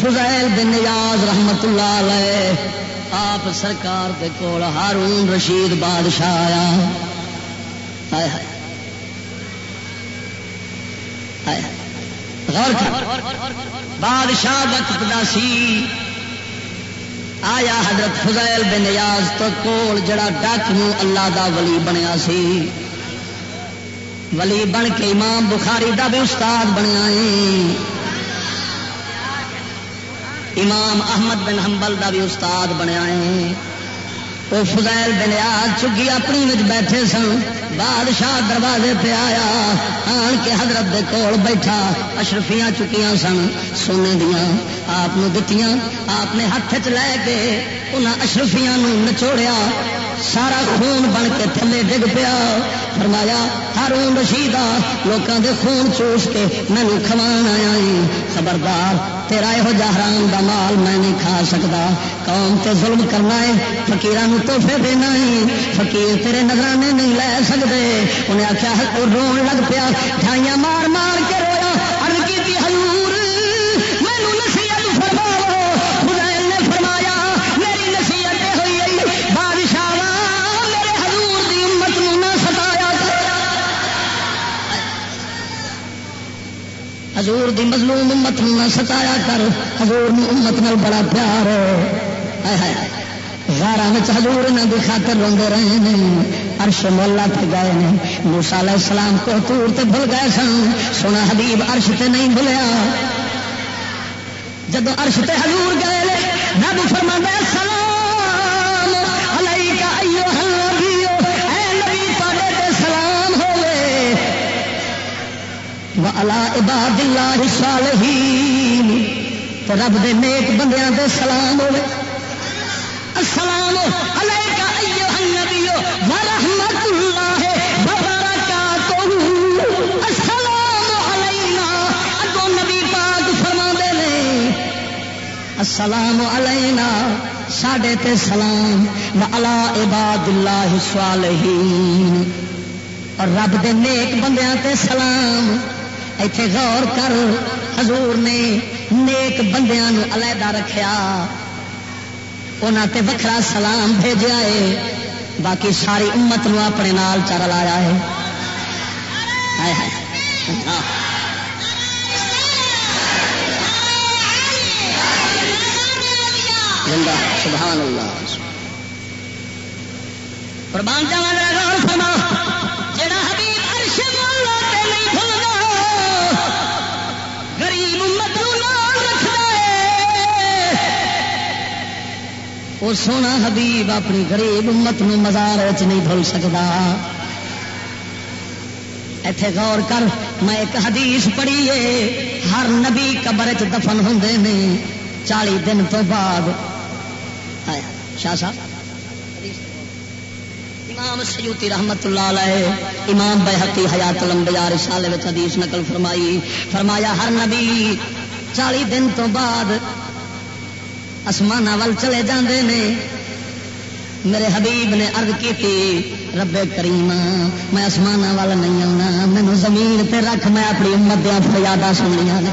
فضیل بن نیاز رحمت اللہ علیہ، آپ سرکار دے کول ہارون رشید بادشاہ آیا۔ بادشاہ وقت سی۔ آیا حضرت فضیل بن نیاز تو کول جڑا ڈک اللہ دا ولی بنیا سی۔ ولی بن کے امام بخاری دا بھی استاد بنیا امام احمد بن حنبل دا بھی استاد بنیا ہے۔ وہ فضائل بنیاد چکی اپنی وچ بیٹھے سن۔ بادشاہ دروازے پہ آیا۔ آن کے حضرت دے کول بیٹھا۔ اشرفیاں چکیاں سن۔ سونے دیا آپ دتیاں۔ آپ نے ہاتھ چ لے کے انہاں اشرفیاں نچوڑیا۔ سارا خون بن کے تھلے ڈگ پیا۔ فرمایا، ہارون رشید لوگوں دے خون چوس کے مینو کھوا آیا خبردار، تیرا یہ حرام دا مال میں نہیں کھا سکتا قوم تے ظلم کرنا ہے فکیران توحفے دینا ہے۔ فقیر تیرے نظرانے نہیں لے سکتے انہیں آخیا رون لگ پیا۔ ڈھائیاں مار مار حضور دی مظلوم امت نہ ستایا کر۔ حضور نو امت نال بڑا پیار غارا حضور نہ دی خاطر روندے رہے ہیں۔ عرش مولا تے گئے نے موسا علیہ السلام کو تور تے بھول گئے سن۔ سونا حبیب عرش تے نہیں بھولیا۔ جدو عرش تے حضور گئے رب فرما سلام عباد اللہ صالحین تو رب دے نیک بندیاں دے سلام ہوے السلام علیکہ ایھا النبی و رحمت اللہ وبرکاتہ. السلام علینا. اگو نبی پاک فرما دے نے. السلام علینا. ساڈے تے سلام. و عباد اللہ صالحین اور رب دے نیک بندیاں تے سلام. ایتھے غور کر۔ حضور نے نیک بندیاں علیحدہ رکھیا۔ انہاں تے وکھرا سلام بھیجا ہے باقی ساری امت نو اپنے نال چر لایا ہے سبحان اللہ۔ قربان جاوا غور فرما وہ سونا حبیب اپنی غریب امت نو مزار نہیں بھول سکتا ایتھے غور کر، میں ایک حدیث پڑھی ہے ہر نبی قبر چ دفن ہوں نے چالی دن تو بعد۔ شاہ صاحب؟ امام سیوتی رحمت اللہ علیہ، امام بحقی حیات لمبیا رسالے حدیث نقل فرمائی۔ فرمایا، ہر نبی چالی دن تو بعد آسمان ول چلے جاندے نے۔ میرے حبیب نے ارد کی رب کریم، میں آسمان وال نہیں آنا مینو زمین پہ رکھ، میں اپنی امت دیا فریادہ سنیا نے۔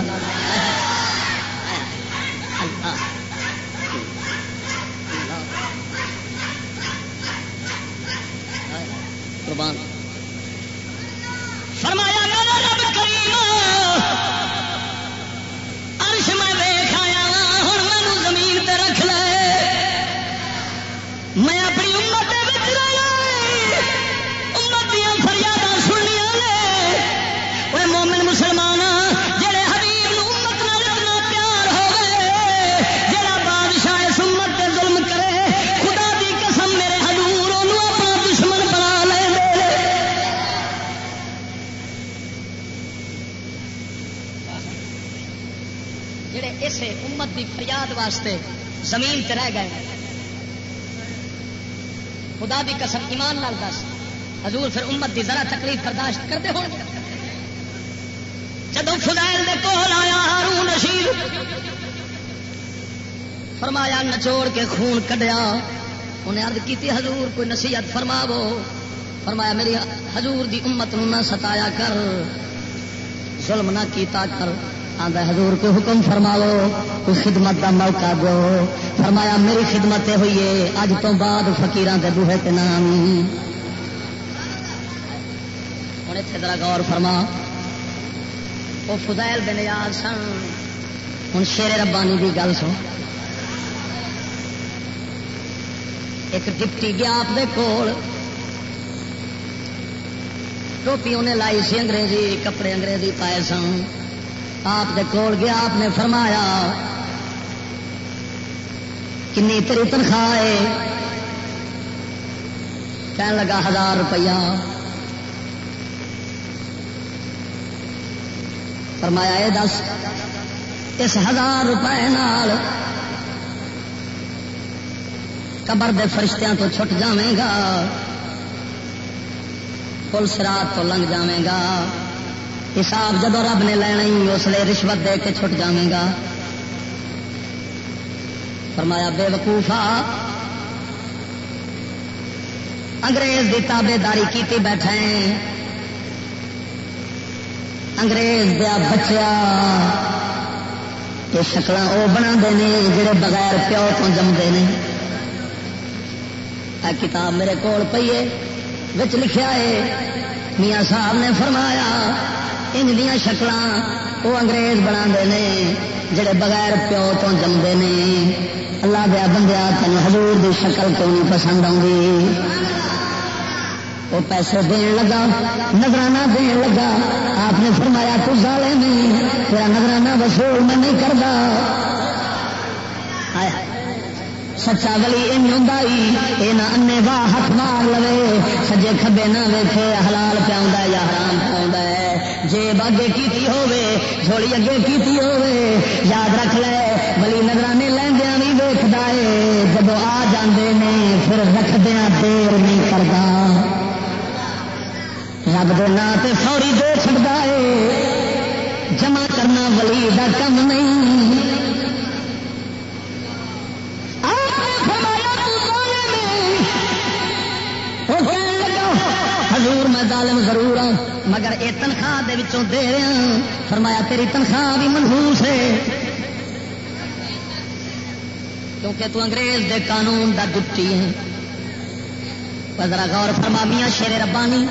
پھر امت دی ذرا تکلیف برداشت کرتے ہو جب فضائل دے کول آیا ہارون رشید، فرمایا، نچوڑ کے خون کڈیا۔ انہیں عرض کی حضور، کوئی نصیحت فرماو فرمایا، میری حضور دی امت نو نہ ستایا کر، ظلم نہ کیتا کر۔ آدھا حضور کو حکم فرماو کوئی خدمت کا موقع دو۔ فرمایا، میری خدمت ہوئی ہے، اج تو بعد فکیران کے بوہے کے نام ذرا غور فرما۔ وہ فضائل بن یاد سن۔ ہوں شیر ربانی کی گل سن۔ ایک ڈپٹی گیا آپ دے کول ٹوپی انہیں لائی سی انگریزی کپڑے انگریزی پائے سن۔ آپ کول گیا، آپ نے فرمایا، کنی تیری تنخواہ ہے؟ کہنے لگا، ہزار روپیہ۔ فرمایا یہ دس، اس ہزار روپئے نال قبر دے فرشتیاں تو چھٹ جاویں گا، پل سرات تو لنگ جاویں گا، حساب جدو رب نے لینا ہی، اس لیے رشوت دے کے چھٹ جاویں گا۔ فرمایا، بے وقوفا انگریز کی تابے داری کی بیٹھے انگریز دیا بچیا یہ شکل وہ بنا جڑے بغیر پیو تو جمتے ہیں کتاب میرے کول پیے بچ لکھا ہے، میاں صاحب نے فرمایا، ان دیا شکل وہ انگریز بنا جڑے بغیر پیو تو جمتے ہیں اللہ دیا بندیا تین حضور دی شکل کیوں نہیں پسند آؤں وہ پیسے دین لگا، نظرانہ دین لگا۔ آپ نے فرمایا، تو سالے نہیں تیرا نظرانہ وصول میں نہیں کرتا سچا بلی ان انے واہ ہاتھ مار لو سجے کبے نہ ویٹے حلال پیا یا حرام پیا جی باگے کی ہولی اگے کی یاد رکھ لے بلی نگرانے لیندیا بھی ویختا ہے۔ جب آ جاندے نے، پھر رکھدیا دیر نہیں کرتا رب دے تے فوری دے چڑتا ہے جمع کرنا ولی دا کم نہیں حضور میں ظالم ضرور ہوں مگر یہ تنخواہ دے وچوں دے رہا ہوں فرمایا تیری تنخواہ بھی منحوس ہے کیونکہ تو انگریز دے قانون دا دتی ہے ذرا غور فرما میاں شیر ربانی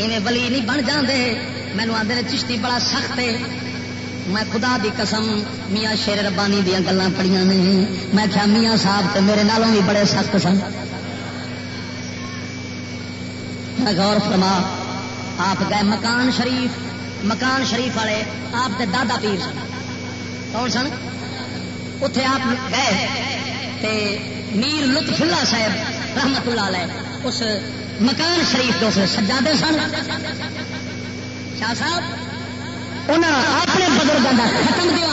ایویں ولی نہیں بن جاندے۔ مینو آدھے چشتی بڑا سخت ہے۔ میں خدا دی قسم میاں شیر ربانی دیا گلیں پڑیاں نے۔ میں کیا میاں صاحب تے میرے نالوں بھی بڑے سخت سن۔ میں غور فرما، آپ گئے مکان شریف مکان شریف والے آپ کے دادا پیر سن۔ کون سن؟ اتے آپ گئے۔ تے میر لطف اللہ صاحب رحمت اللہ علیہ، اس مکان شریف تو سجادے سن۔ شاہ صاحب انہوں اپنے بزرگوں کا ختم دیا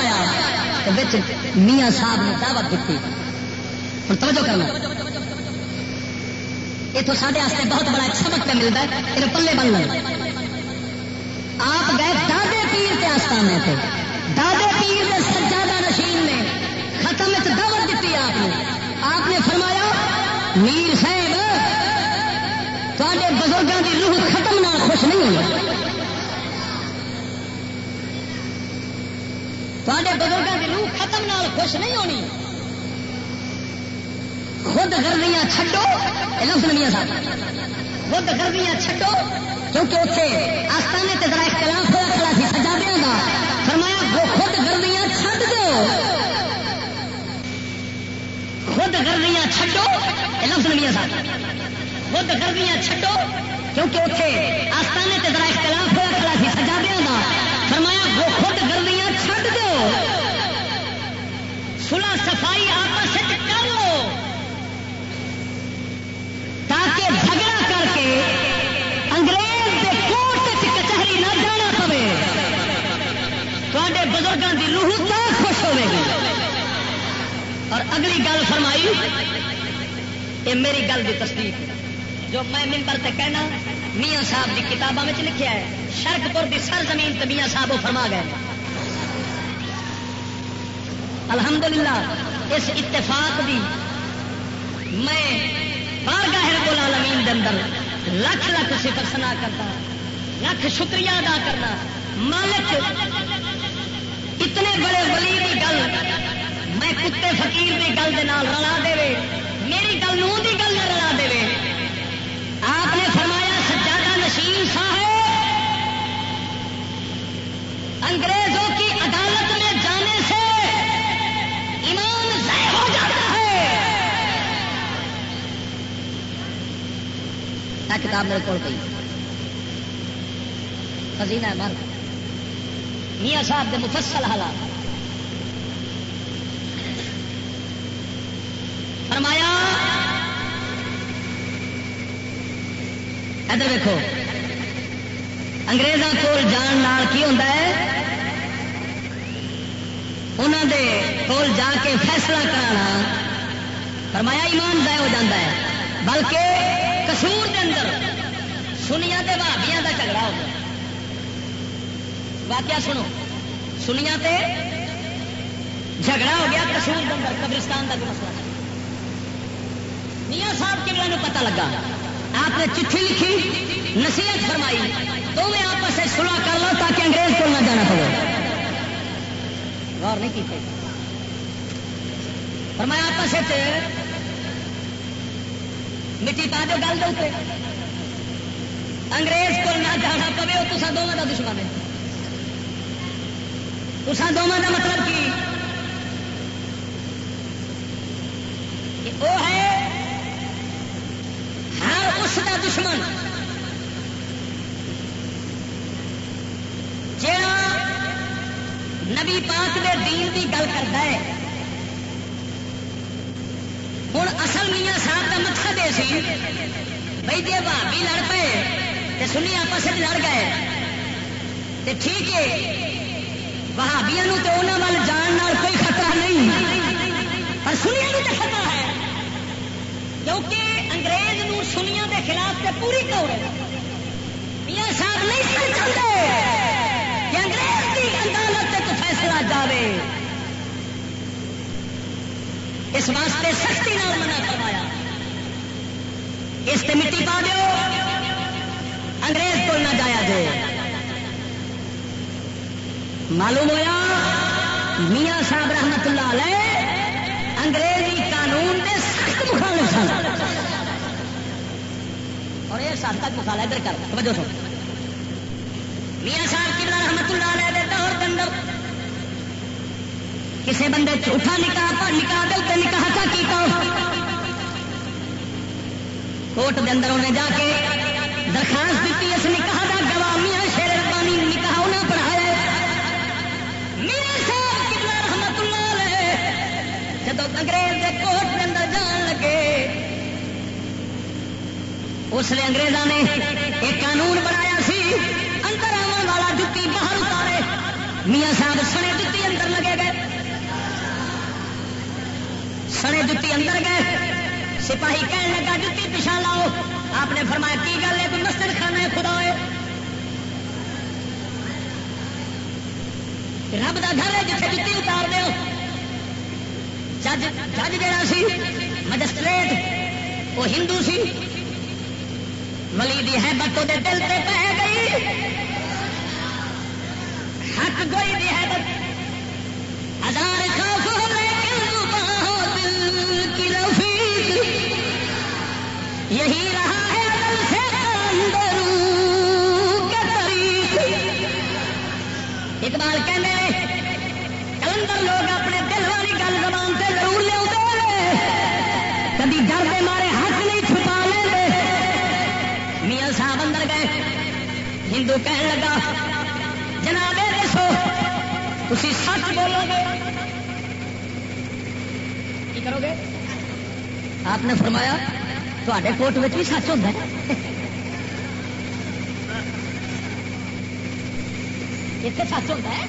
میاں صاحب نے دعوت دیتی ہوں توجہ کرنا۔ یہ تو سارے بہت بڑا سبق پہ ملتا ہے یہ پلے بن لگ آپ گئے دادے پیر کے آستانے پہ دادے پیر کے سجادہ نشین نے ختم دعوت دیتی آپ نے آپ نے فرمایا، میر صاحب بزرگوں کی روح ختم نہ خوش نہیں ہوئی۔ بزرگوں کی روح ختم نہ خوش نہیں ہونی۔ خود گردیاں چھڈو لفظ نہیں صاحب خود گردیاں چھڈو، کیونکہ اتنے آستانے تے ذرا اختلاف ہوا کھڑا سی سجا دیا گا۔ فرمایا، وہ خود گردیاں چھڈ دو۔ خود گردیاں چھڈو لفظ نہیں صاحب خود گردیاں چھڈو، کیونکہ اتنے آستانے تے ذرا اختلاف ہوا کھڑا سی سجا دیا گا فرمایا، وہ خود گردیاں چھڈ دو۔ سلا صفائی آپس کر لو۔ تاکہ جھگڑا کر کے انگریز کے کوٹ کچہری نہ جانا پوے۔ تے بزرگوں کی روح تو خوش ہوے گی؟ اور اگلی گل فرمائی، یہ میری گل کی تصدیق۔ جو میں ممبر سے کہنا، میاں صاحب کی کتابوں میں لکھا ہے شرک پور کی سر زمین تو میاں صاحب وہ فرما گئے۔ الحمدللہ، اس اتفاق دی میں بارگاہ رب العالمین دے اندر لکھ لکھ صفر سنا کرتا لکھ شکریہ ادا کرنا۔ مالک، اتنے بڑے ولی کی گل، میں کتے فقیر کی گل کے رلا دے میری گل نو کی کتاب میرے کو گئی خزینہ مر میاں صاحب کے مفصل حالات۔ فرمایا، ادھر دیکھو اگریزوں کو جان نال کی ہوتا ہے؟ انہوں دے کول جا کے فیصلہ کرانا۔ فرمایا، ایمان ضائع ہو جاتا ہے۔ بلکہ کسور کے اندر سنیا تے بھابیاں کا جھگڑا ہو گیا۔ واقعہ سنو سنیا تے جھگڑا ہو گیا کسور کے اندر، قبرستان کا مسئلہ۔ میاں صاحب کے میرے پتا لگا؟ آپ نے چٹھی لکھی، نصیحت فرمائی تو میں آپس سے سلا کر لو تاکہ انگریز کو نہ جانا پڑے۔ غور نہیں کی فرمایا، آپس مٹی پا دو گل دے انگریز کو نہ جانا پوے وہ تصا دونوں کا دشمن ہے۔ تصا دونوں کا مطلب کی؟ وہ ہے ہر اس کا دشمن۔ جا نبی پاک دے دین کی گل کرتا ہے ہوں اصل میاں صاحب کا مقصد یہ سی بھائی جی بھابی لڑ پے تو سنی آپس لڑ گئے۔ تو ٹھیک ہے بہابیا تو انہوں وال جان کوئی خطرہ نہیں۔ پر سنیا تو خطرہ ہے۔ کیونکہ انگریز نو سنیا کے خلاف تے پوری توڑ میاں صاحب نہیں چاہتے کہ انگریز کی عدالت فیصلہ جاوے۔ اس واسطے سختی نال منع کروایا اس سے مٹی پا دو انگریز کو نہ جایا جائے معلوم ہوا میاں صاحب رحمت اللہ علیہ انگریزی قانون کے سخت مخالف سن۔ اور یہ سب تک مخالف ادھر کر، توجہ سن۔ میاں صاحب کی رحمت اللہ علیہ کسی بندے جھوٹا نکاح پر نکاح دے نکاح کا کیتا کوٹ دے اندر انہیں جا کے درخواست دیتی اس نکاح کا گواہ میاں شیر ربانی نکاح انہیں پڑھایا میاں صاحب، کتنا رحمت اللہ علیہ۔ جب انگریز دے کوٹ دے اندر جان لگے، اس لیے انگریزوں نے ایک قانون سپاہی کہنے لگا، جتی پچھا لاؤ۔ آپ نے فرمایا، کی گل ہے؟ تو مسجد خانہ خدا ہے۔ رب کا گھر ہے جتنے جتی اتار دو جج جج جہا سی، مجسٹریٹ، وہ ہندو سی۔ ملی دی ہے بت وہ دل سے پہ گئی۔ حق گوئی دی ہے ہزار یہی رہا ہے اقبال کہنے کلندر لوگ اپنے دل والی گل زبان سے ضرور لیا کبھی ڈر کے مارے حق نہیں چھپا لے میاں صاحب اندر گئے، ہندو کہنے لگا، جناب دسو تھی سچ بولو گے؟ کی کرو گے؟ آپ نے فرمایا تے کوٹ بھی سچ ہوتا اتنے سچ ہوتا ہے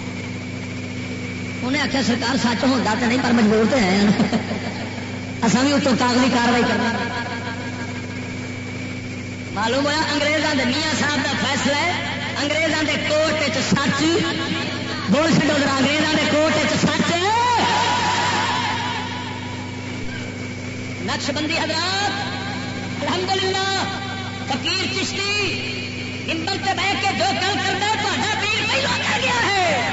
انہیں آخیا سرکار سچ ہوتا تو نہیں پر مجبور تو ہے اصل بھی اتوں کاغذی کاروائی کرنا معلوم ہوا انگریزوں کے میاں صاحب کا فیصلہ ہے انگریزوں کے کوٹ سچ بول چڈو انگریزوں کے کوٹ سچ نقش بندی حضرات الحمدللہ، فقیر چشتی امبر سے بہ کے جو کل کرتا ہے تو پیر پہلو کر گیا ہے۔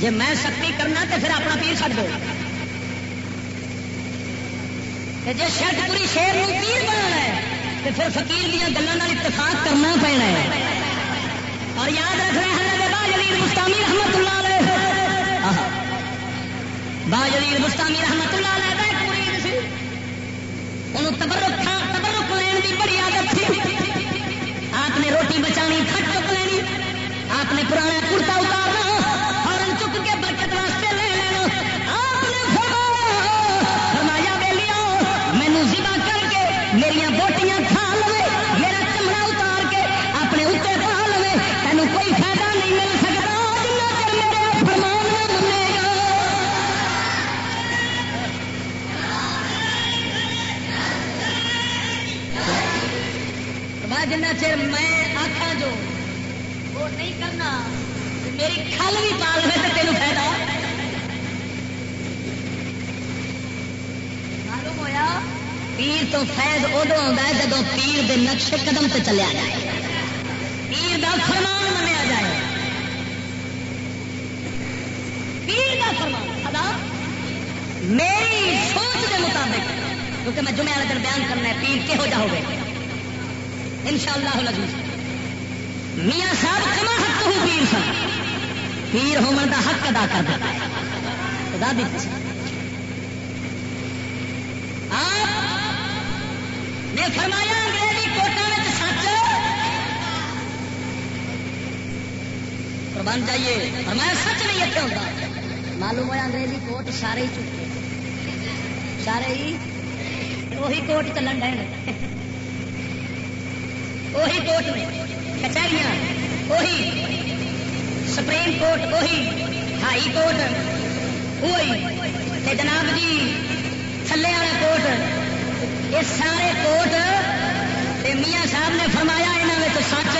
جی میں سختی کرنا تو پھر اپنا پیر چڑ دو۔ جی شرٹ پوری شیر میں پیر بنا ہے تو پھر فقیر دیا گلوں اتفاق کرنا پینا ہے۔ اور یاد رکھ رہے ہیں مستانی رحمت اللہ علیہ۔ باجری مستانی رحمت اللہ علیہ تبرک تھا، تبرک لین کی بڑی عادت تھی۔ آپ نے روٹی بچانی تھک چک لینی آپ نے پرانا کرتا اتار سارے ہی چکے سارے ہی وہی کوٹ چلن ڈے وہی کوٹ میں کچہریاں وہی سپریم کورٹ وہی ہائی کورٹ وہی جناب جی تھلے والے کوٹ یہ سارے کوٹ میاں صاحب نے فرمایا یہاں سچ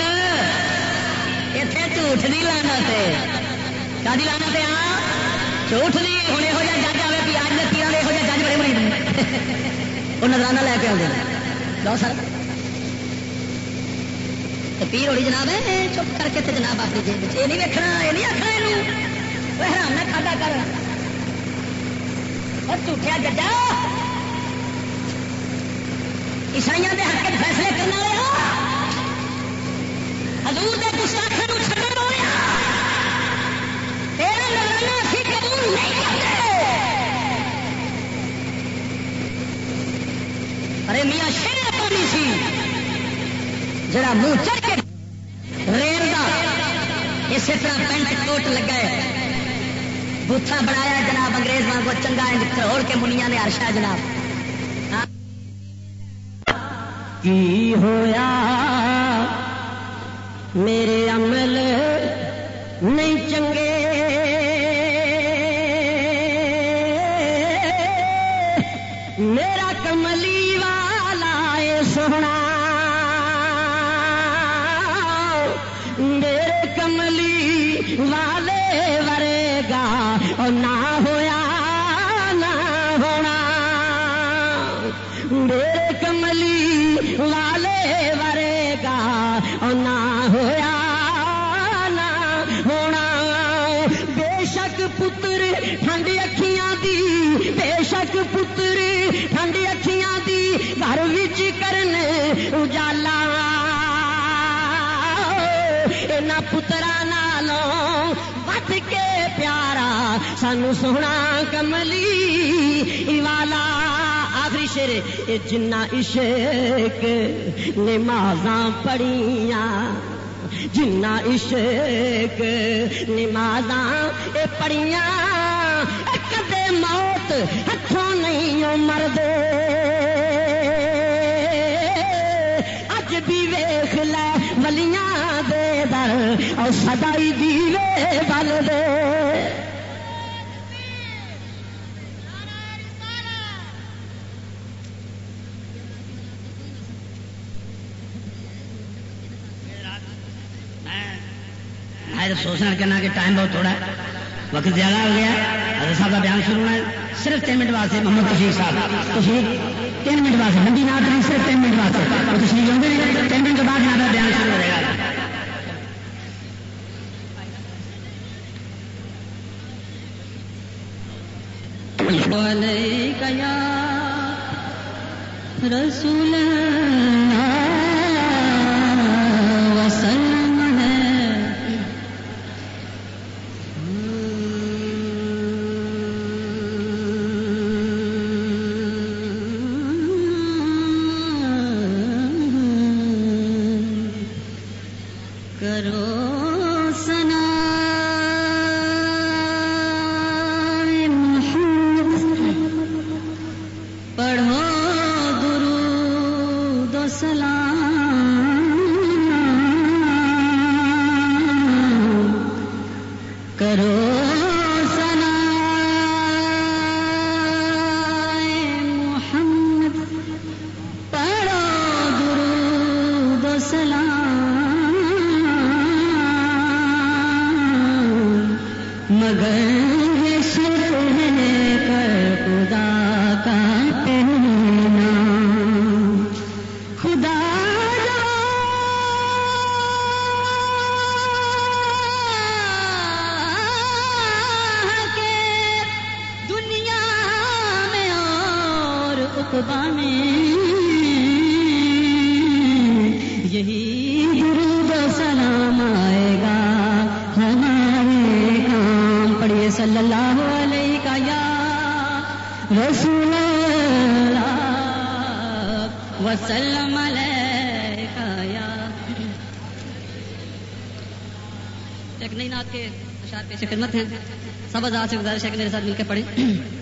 اتنے جھوٹ نہیں لانا پہ کا لانا پہ آ جھوٹ نہیں ہوں یہ جج آئے بھی اج نے پیڑ یہ جج بڑے بڑے وہ نظرانہ لے کے آتے لو سر پیر ہوئی جناب ہے چپ کر کے جناب اپنی جیب یہ نہیں ویکنا یہ نہیں آخنا یہ حرام نہ کھادا کر اور جھوٹیا ججا عیسائی کے حق فیصلے کرنے والا ہزور کے گستاخوں چھڈن والا تیرا نظرانہ اسی قبول نہیں کرتے۔ ارے میاں، شیر پانی سی؟ جڑا منہ چڑھ کے ریل کا اسی طرح پینٹ کوٹ لگا ہے۔ بوتھا بنایا جناب انگریز وہاں کو چنگا کروڑ کے منیا نے ہرشا جناب۔ کی ہویا میرے امن بے شک پتر ٹھنڈ اکھیاں دی گھر وچ کرنے اجالا یہاں پترا نالوں بت کے پیارا سانو سونا کملی والا آخری شیر جنا عشق نمازاں پڑھیاں جنا عشق نمازاں اے کدے موت مرد اج بھی ویخ لے ولیاں دے در اور سدائی دیوے بل دے۔ سوچنا کرنا کہ ٹائم بہت تھوڑا ہے۔ وقت زیادہ ہو گیا حضرت صاحب کا بیان شروع ہونا ہے۔ صرف تین منٹ واسطے محمد تشریف صاحب تشریف تین منٹ واسطے منڈی نہ کریں جی، صرف تین منٹ واسطے۔ اور تشریف لوگ تین منٹ کے بعد یہاں کا بیان شروع ہو جائے گا۔ عليك يا رسول الله سے گزارش ہے کہ میرے ساتھ مل کے پڑھیں۔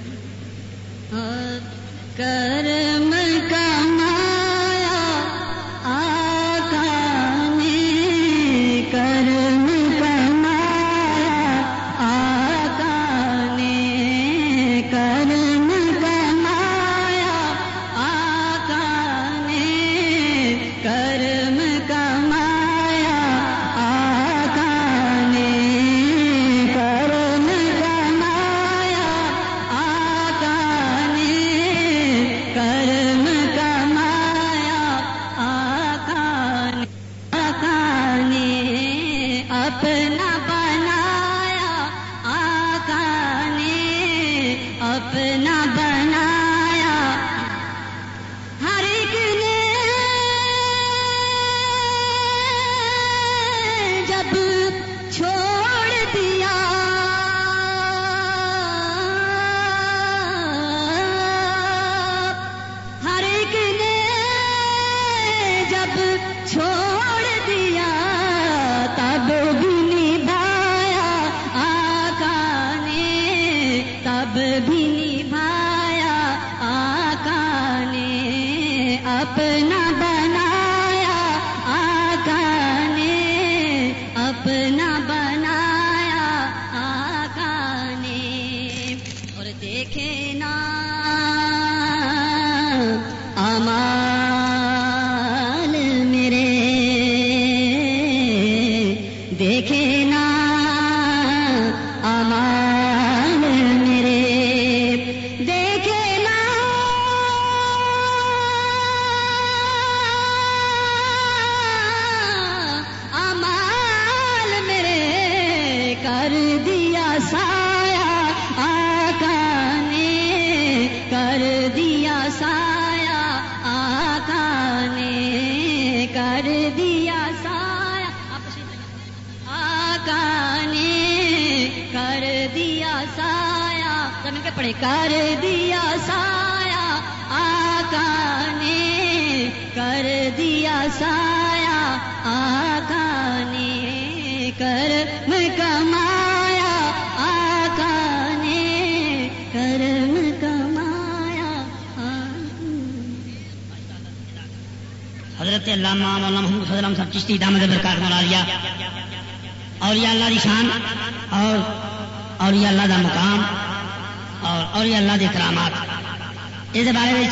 دے بارے میں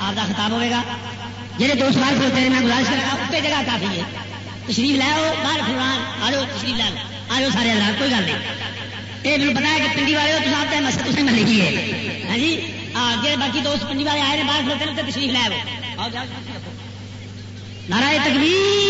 آپ کا خطاب ہوئے گا۔ جہے دو سوال پھر ہیں، میں گزارش کرا اتنے جگہ کافی ہے تشریف لاؤ باہر فلان آ جاؤ تشریف لاؤ آ جاؤ سارے ہزار کوئی گل نہیں۔ یہ مجھے پتا ہے کہ پنڈی والے ہو، تو آپ کا میں لکھی ہے ہاں جی؟ آگے باقی دوست پنڈی والے آئے باہر کھڑتے ہیں، تو تشریف لاؤ نعرہ تکبیر۔